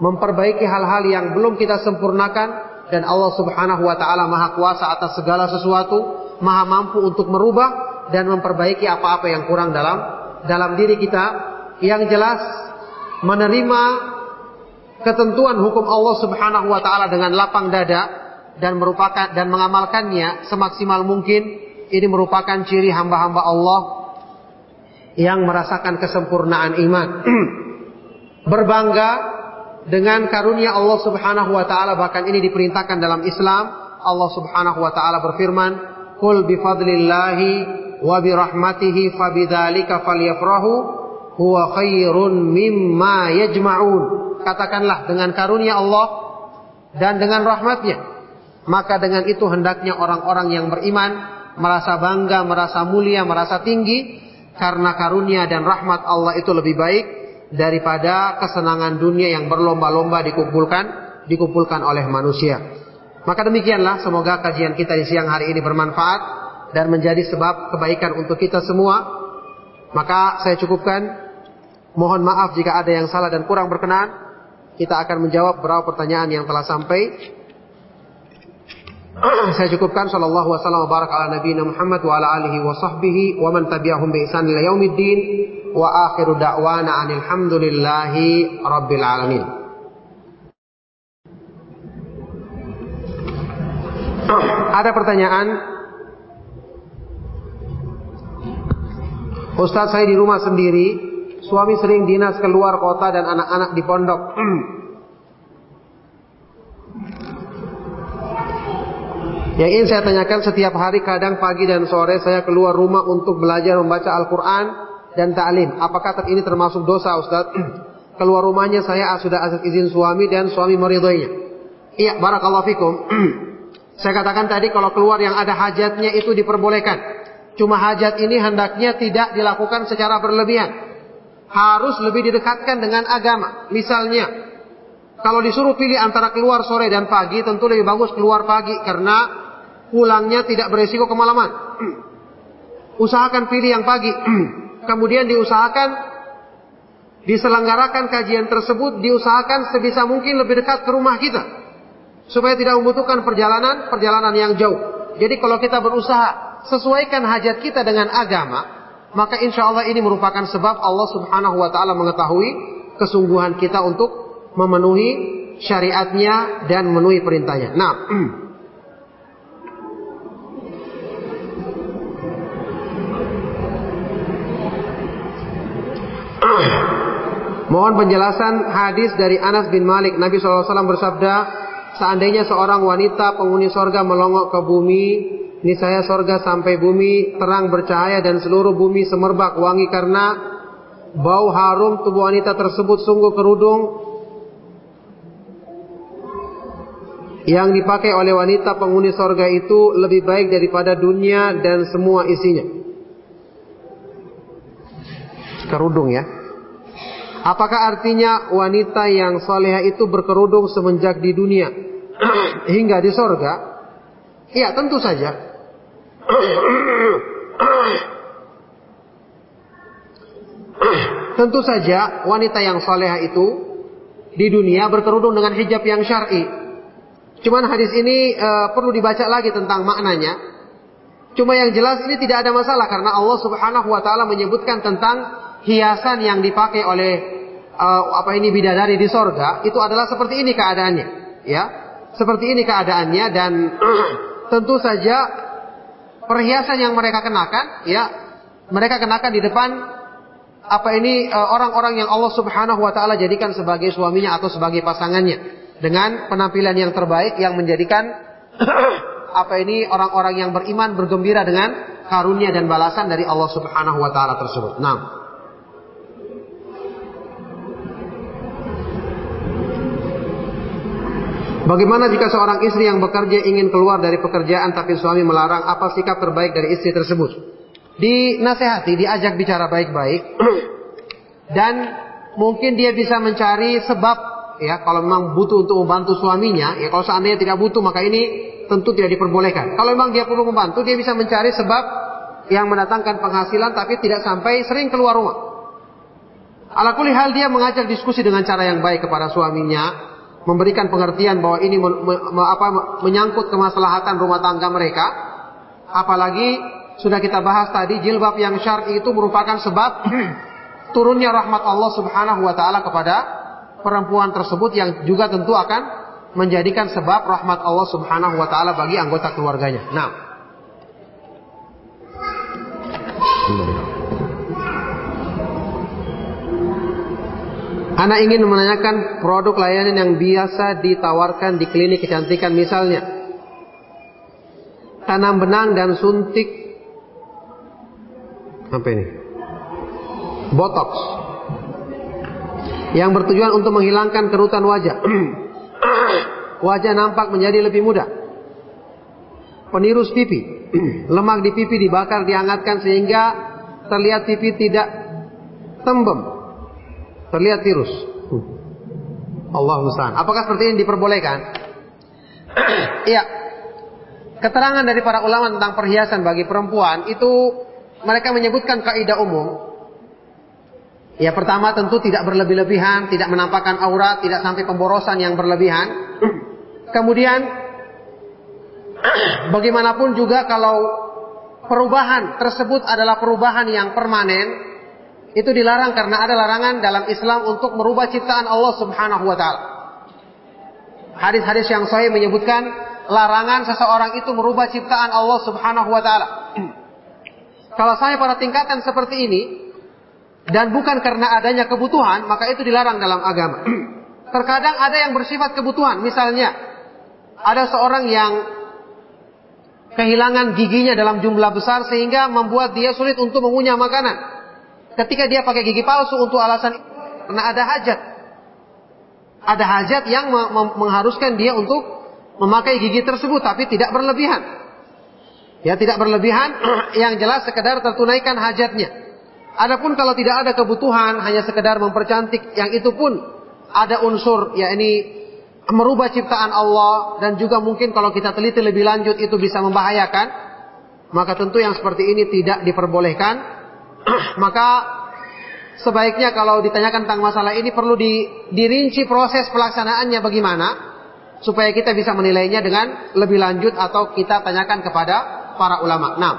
memperbaiki hal-hal yang belum kita sempurnakan. Dan Allah Subhanahu wa taala Maha Kuasa atas segala sesuatu, Maha mampu untuk merubah dan memperbaiki apa-apa yang kurang dalam dalam diri kita. Yang jelas menerima ketentuan hukum Allah Subhanahu wa taala dengan lapang dada dan merupakan dan mengamalkannya semaksimal mungkin ini merupakan ciri hamba-hamba Allah yang merasakan kesempurnaan iman. Berbangga dengan karunia Allah Subhanahu wa taala bahkan ini diperintahkan dalam Islam Allah Subhanahu wa taala berfirman Qul bi fadlillahi wa bi rahmatihi fabidzalika falyafrahu huwa khairun mimma yajma'un katakanlah dengan karunia Allah dan dengan rahmatnya maka dengan itu hendaknya orang-orang yang beriman merasa bangga, merasa mulia, merasa tinggi karena karunia dan rahmat Allah itu lebih baik daripada kesenangan dunia yang berlomba-lomba dikumpulkan dikumpulkan oleh manusia. Maka demikianlah semoga kajian kita di siang hari ini bermanfaat dan menjadi sebab kebaikan untuk kita semua. Maka saya cukupkan. Mohon maaf jika ada yang salah dan kurang berkenan. Kita akan menjawab beberapa pertanyaan yang telah sampai. saya cukupkan sallallahu wasallam barak ala nabiyina Muhammad wa ala alihi wa sahbihi wa man tabi'ahum bi ihsan ila wa akhiru da'wana anil hamdulillahi rabbil alamin. Ada pertanyaan Ustaz saya di rumah sendiri Suami sering dinas keluar kota dan anak-anak di pondok Yang ingin saya tanyakan setiap hari kadang pagi dan sore saya keluar rumah untuk belajar membaca Al-Quran dan ta'lim. Apakah ini termasuk dosa Ustaz? keluar rumahnya saya sudah atas izin suami dan suami meridhoinya. Iya, barakallahu fikum. saya katakan tadi kalau keluar yang ada hajatnya itu diperbolehkan. Cuma hajat ini hendaknya tidak dilakukan secara berlebihan. Harus lebih didekatkan dengan agama. Misalnya, kalau disuruh pilih antara keluar sore dan pagi, tentu lebih bagus keluar pagi karena pulangnya tidak beresiko kemalaman. Usahakan pilih yang pagi. Kemudian diusahakan diselenggarakan kajian tersebut diusahakan sebisa mungkin lebih dekat ke rumah kita. Supaya tidak membutuhkan perjalanan, perjalanan yang jauh. Jadi kalau kita berusaha sesuaikan hajat kita dengan agama, maka insya Allah ini merupakan sebab Allah subhanahu wa ta'ala mengetahui kesungguhan kita untuk memenuhi syariatnya dan memenuhi perintahnya. Nah, Mohon penjelasan hadis dari Anas bin Malik. Nabi SAW bersabda, seandainya seorang wanita penghuni sorga melongok ke bumi, niscaya sorga sampai bumi terang bercahaya dan seluruh bumi semerbak wangi karena bau harum tubuh wanita tersebut sungguh kerudung yang dipakai oleh wanita penghuni sorga itu lebih baik daripada dunia dan semua isinya. Kerudung ya. Apakah artinya wanita yang soleha itu berkerudung semenjak di dunia hingga di sorga? Iya tentu saja. Tentu saja wanita yang soleha itu di dunia berkerudung dengan hijab yang syar'i. Cuman hadis ini uh, perlu dibaca lagi tentang maknanya. Cuma yang jelas ini tidak ada masalah karena Allah Subhanahu wa taala menyebutkan tentang hiasan yang dipakai oleh uh, apa ini bidadari di sorga itu adalah seperti ini keadaannya, ya, seperti ini keadaannya dan tentu saja perhiasan yang mereka kenakan, ya, mereka kenakan di depan apa ini uh, orang-orang yang Allah Subhanahu Wa Taala jadikan sebagai suaminya atau sebagai pasangannya dengan penampilan yang terbaik yang menjadikan apa ini orang-orang yang beriman bergembira dengan karunia dan balasan dari Allah Subhanahu wa taala tersebut. Nah, Bagaimana jika seorang istri yang bekerja ingin keluar dari pekerjaan tapi suami melarang, apa sikap terbaik dari istri tersebut? Dinasehati, diajak bicara baik-baik. Dan mungkin dia bisa mencari sebab ya kalau memang butuh untuk membantu suaminya, ya kalau seandainya tidak butuh maka ini tentu tidak diperbolehkan. Kalau memang dia perlu membantu, dia bisa mencari sebab yang mendatangkan penghasilan tapi tidak sampai sering keluar rumah. Ala hal dia mengajak diskusi dengan cara yang baik kepada suaminya, memberikan pengertian bahwa ini apa, menyangkut kemaslahatan rumah tangga mereka. Apalagi sudah kita bahas tadi jilbab yang syar'i itu merupakan sebab turunnya rahmat Allah Subhanahu wa taala kepada perempuan tersebut yang juga tentu akan menjadikan sebab rahmat Allah Subhanahu wa taala bagi anggota keluarganya. Nah, Anak ingin menanyakan produk layanan yang biasa ditawarkan di klinik kecantikan misalnya tanam benang dan suntik apa ini? Botox yang bertujuan untuk menghilangkan kerutan wajah. wajah nampak menjadi lebih muda. Penirus pipi, lemak di pipi dibakar dihangatkan sehingga terlihat pipi tidak tembem terlihat tirus. Allah musta'an. Apakah seperti ini diperbolehkan? Iya. Keterangan dari para ulama tentang perhiasan bagi perempuan itu mereka menyebutkan kaidah umum. Ya pertama tentu tidak berlebih-lebihan, tidak menampakkan aurat, tidak sampai pemborosan yang berlebihan. Kemudian bagaimanapun juga kalau perubahan tersebut adalah perubahan yang permanen, itu dilarang karena ada larangan dalam Islam untuk merubah ciptaan Allah Subhanahu wa taala. Hadis-hadis yang sahih menyebutkan larangan seseorang itu merubah ciptaan Allah Subhanahu wa taala. Kalau saya pada tingkatan seperti ini dan bukan karena adanya kebutuhan, maka itu dilarang dalam agama. Terkadang ada yang bersifat kebutuhan, misalnya ada seorang yang kehilangan giginya dalam jumlah besar sehingga membuat dia sulit untuk mengunyah makanan. Ketika dia pakai gigi palsu untuk alasan karena ada hajat. Ada hajat yang mengharuskan dia untuk memakai gigi tersebut tapi tidak berlebihan. Ya tidak berlebihan yang jelas sekedar tertunaikan hajatnya. Adapun kalau tidak ada kebutuhan hanya sekedar mempercantik yang itu pun ada unsur ya ini merubah ciptaan Allah dan juga mungkin kalau kita teliti lebih lanjut itu bisa membahayakan maka tentu yang seperti ini tidak diperbolehkan maka sebaiknya kalau ditanyakan tentang masalah ini perlu di, dirinci proses pelaksanaannya bagaimana supaya kita bisa menilainya dengan lebih lanjut atau kita tanyakan kepada para ulama. Nah,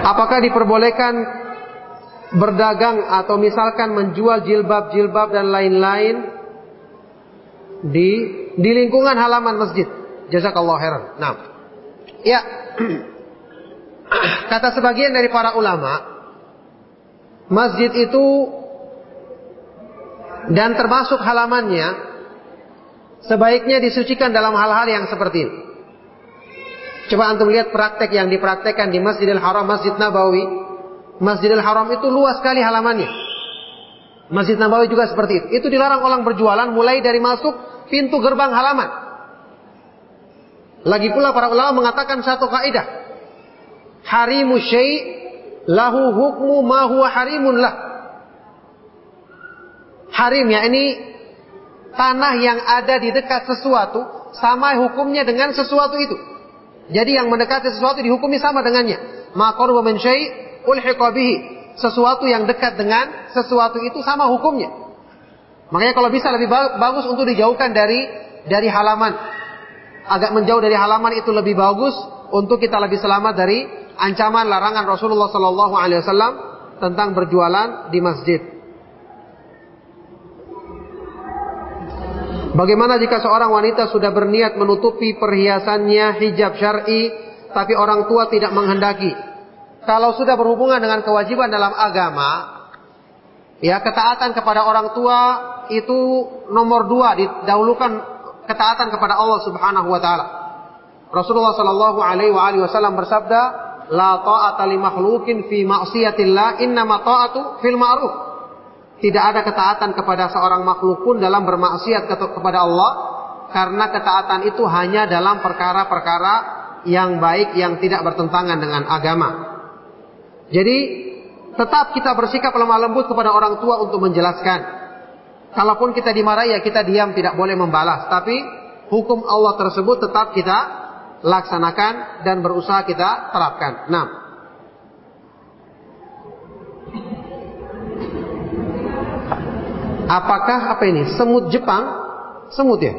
Apakah diperbolehkan berdagang atau misalkan menjual jilbab-jilbab dan lain-lain di di lingkungan halaman masjid? Jazakallah khairan. Nah. Ya. Kata sebagian dari para ulama, masjid itu dan termasuk halamannya sebaiknya disucikan dalam hal-hal yang seperti ini. Coba antum lihat praktek yang dipraktekkan di Masjidil Haram, Masjid Nabawi. Masjidil Haram itu luas sekali halamannya. Masjid Nabawi juga seperti itu. Itu dilarang orang berjualan mulai dari masuk pintu gerbang halaman. Lagi pula para ulama mengatakan satu kaidah. Harimu syai' lahu hukmu ma huwa harimun lah. Harim ya ini tanah yang ada di dekat sesuatu sama hukumnya dengan sesuatu itu. Jadi yang mendekati sesuatu dihukumi sama dengannya. Maqarba min syai' ulhiqa bihi. Sesuatu yang dekat dengan sesuatu itu sama hukumnya. Makanya kalau bisa lebih bagus untuk dijauhkan dari dari halaman. Agak menjauh dari halaman itu lebih bagus untuk kita lebih selamat dari ancaman larangan Rasulullah sallallahu alaihi wasallam tentang berjualan di masjid. Bagaimana jika seorang wanita sudah berniat menutupi perhiasannya hijab syar'i tapi orang tua tidak menghendaki? Kalau sudah berhubungan dengan kewajiban dalam agama, ya ketaatan kepada orang tua itu nomor dua didahulukan ketaatan kepada Allah Subhanahu wa taala. Rasulullah sallallahu alaihi wasallam bersabda, "La ta'ata li makhluqin fi ma'siyatillah, innama ta'atu fil ma'ruf." Tidak ada ketaatan kepada seorang makhluk pun dalam bermaksiat kepada Allah karena ketaatan itu hanya dalam perkara-perkara yang baik yang tidak bertentangan dengan agama. Jadi tetap kita bersikap lemah lembut kepada orang tua untuk menjelaskan. Kalaupun kita dimarahi ya kita diam tidak boleh membalas, tapi hukum Allah tersebut tetap kita laksanakan dan berusaha kita terapkan. Nah, Apakah apa ini? Semut Jepang? Semut ya?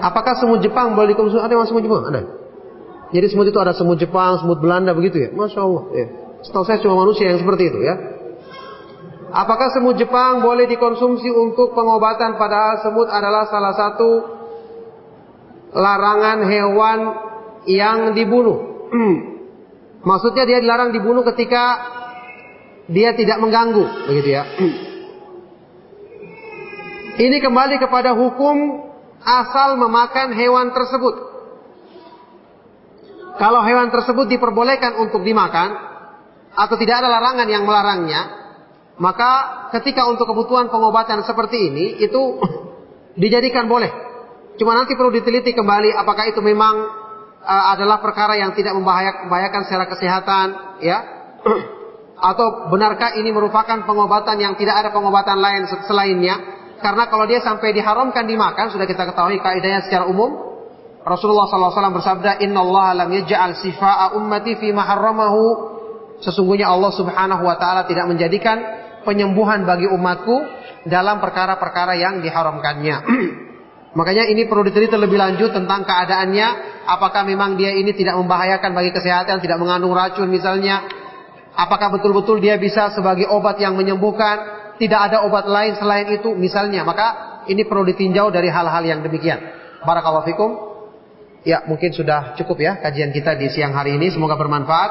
Apakah semut Jepang boleh dikonsumsi? Ada yang semut Jepang? Ada. Jadi semut itu ada semut Jepang, semut Belanda begitu ya? Masya Allah. Ya. Setahu saya cuma manusia yang seperti itu ya. Apakah semut Jepang boleh dikonsumsi untuk pengobatan padahal semut adalah salah satu larangan hewan yang dibunuh? Maksudnya dia dilarang dibunuh ketika dia tidak mengganggu, begitu ya. Ini kembali kepada hukum asal memakan hewan tersebut. Kalau hewan tersebut diperbolehkan untuk dimakan atau tidak ada larangan yang melarangnya, maka ketika untuk kebutuhan pengobatan seperti ini itu dijadikan boleh. Cuma nanti perlu diteliti kembali apakah itu memang uh, adalah perkara yang tidak membahayakan secara kesehatan, ya. Atau benarkah ini merupakan pengobatan yang tidak ada pengobatan lain selainnya? Karena kalau dia sampai diharamkan dimakan, sudah kita ketahui kaidahnya secara umum. Rasulullah SAW bersabda, Inna Allah lam yaj'al sifa'a ummati fi maharramahu. Sesungguhnya Allah subhanahu wa ta'ala tidak menjadikan penyembuhan bagi umatku dalam perkara-perkara yang diharamkannya. Makanya ini perlu diteliti lebih lanjut tentang keadaannya. Apakah memang dia ini tidak membahayakan bagi kesehatan, tidak mengandung racun misalnya, Apakah betul-betul dia bisa sebagai obat yang menyembuhkan? Tidak ada obat lain selain itu misalnya. Maka ini perlu ditinjau dari hal-hal yang demikian. Barakallahu fikum. Ya, mungkin sudah cukup ya kajian kita di siang hari ini. Semoga bermanfaat.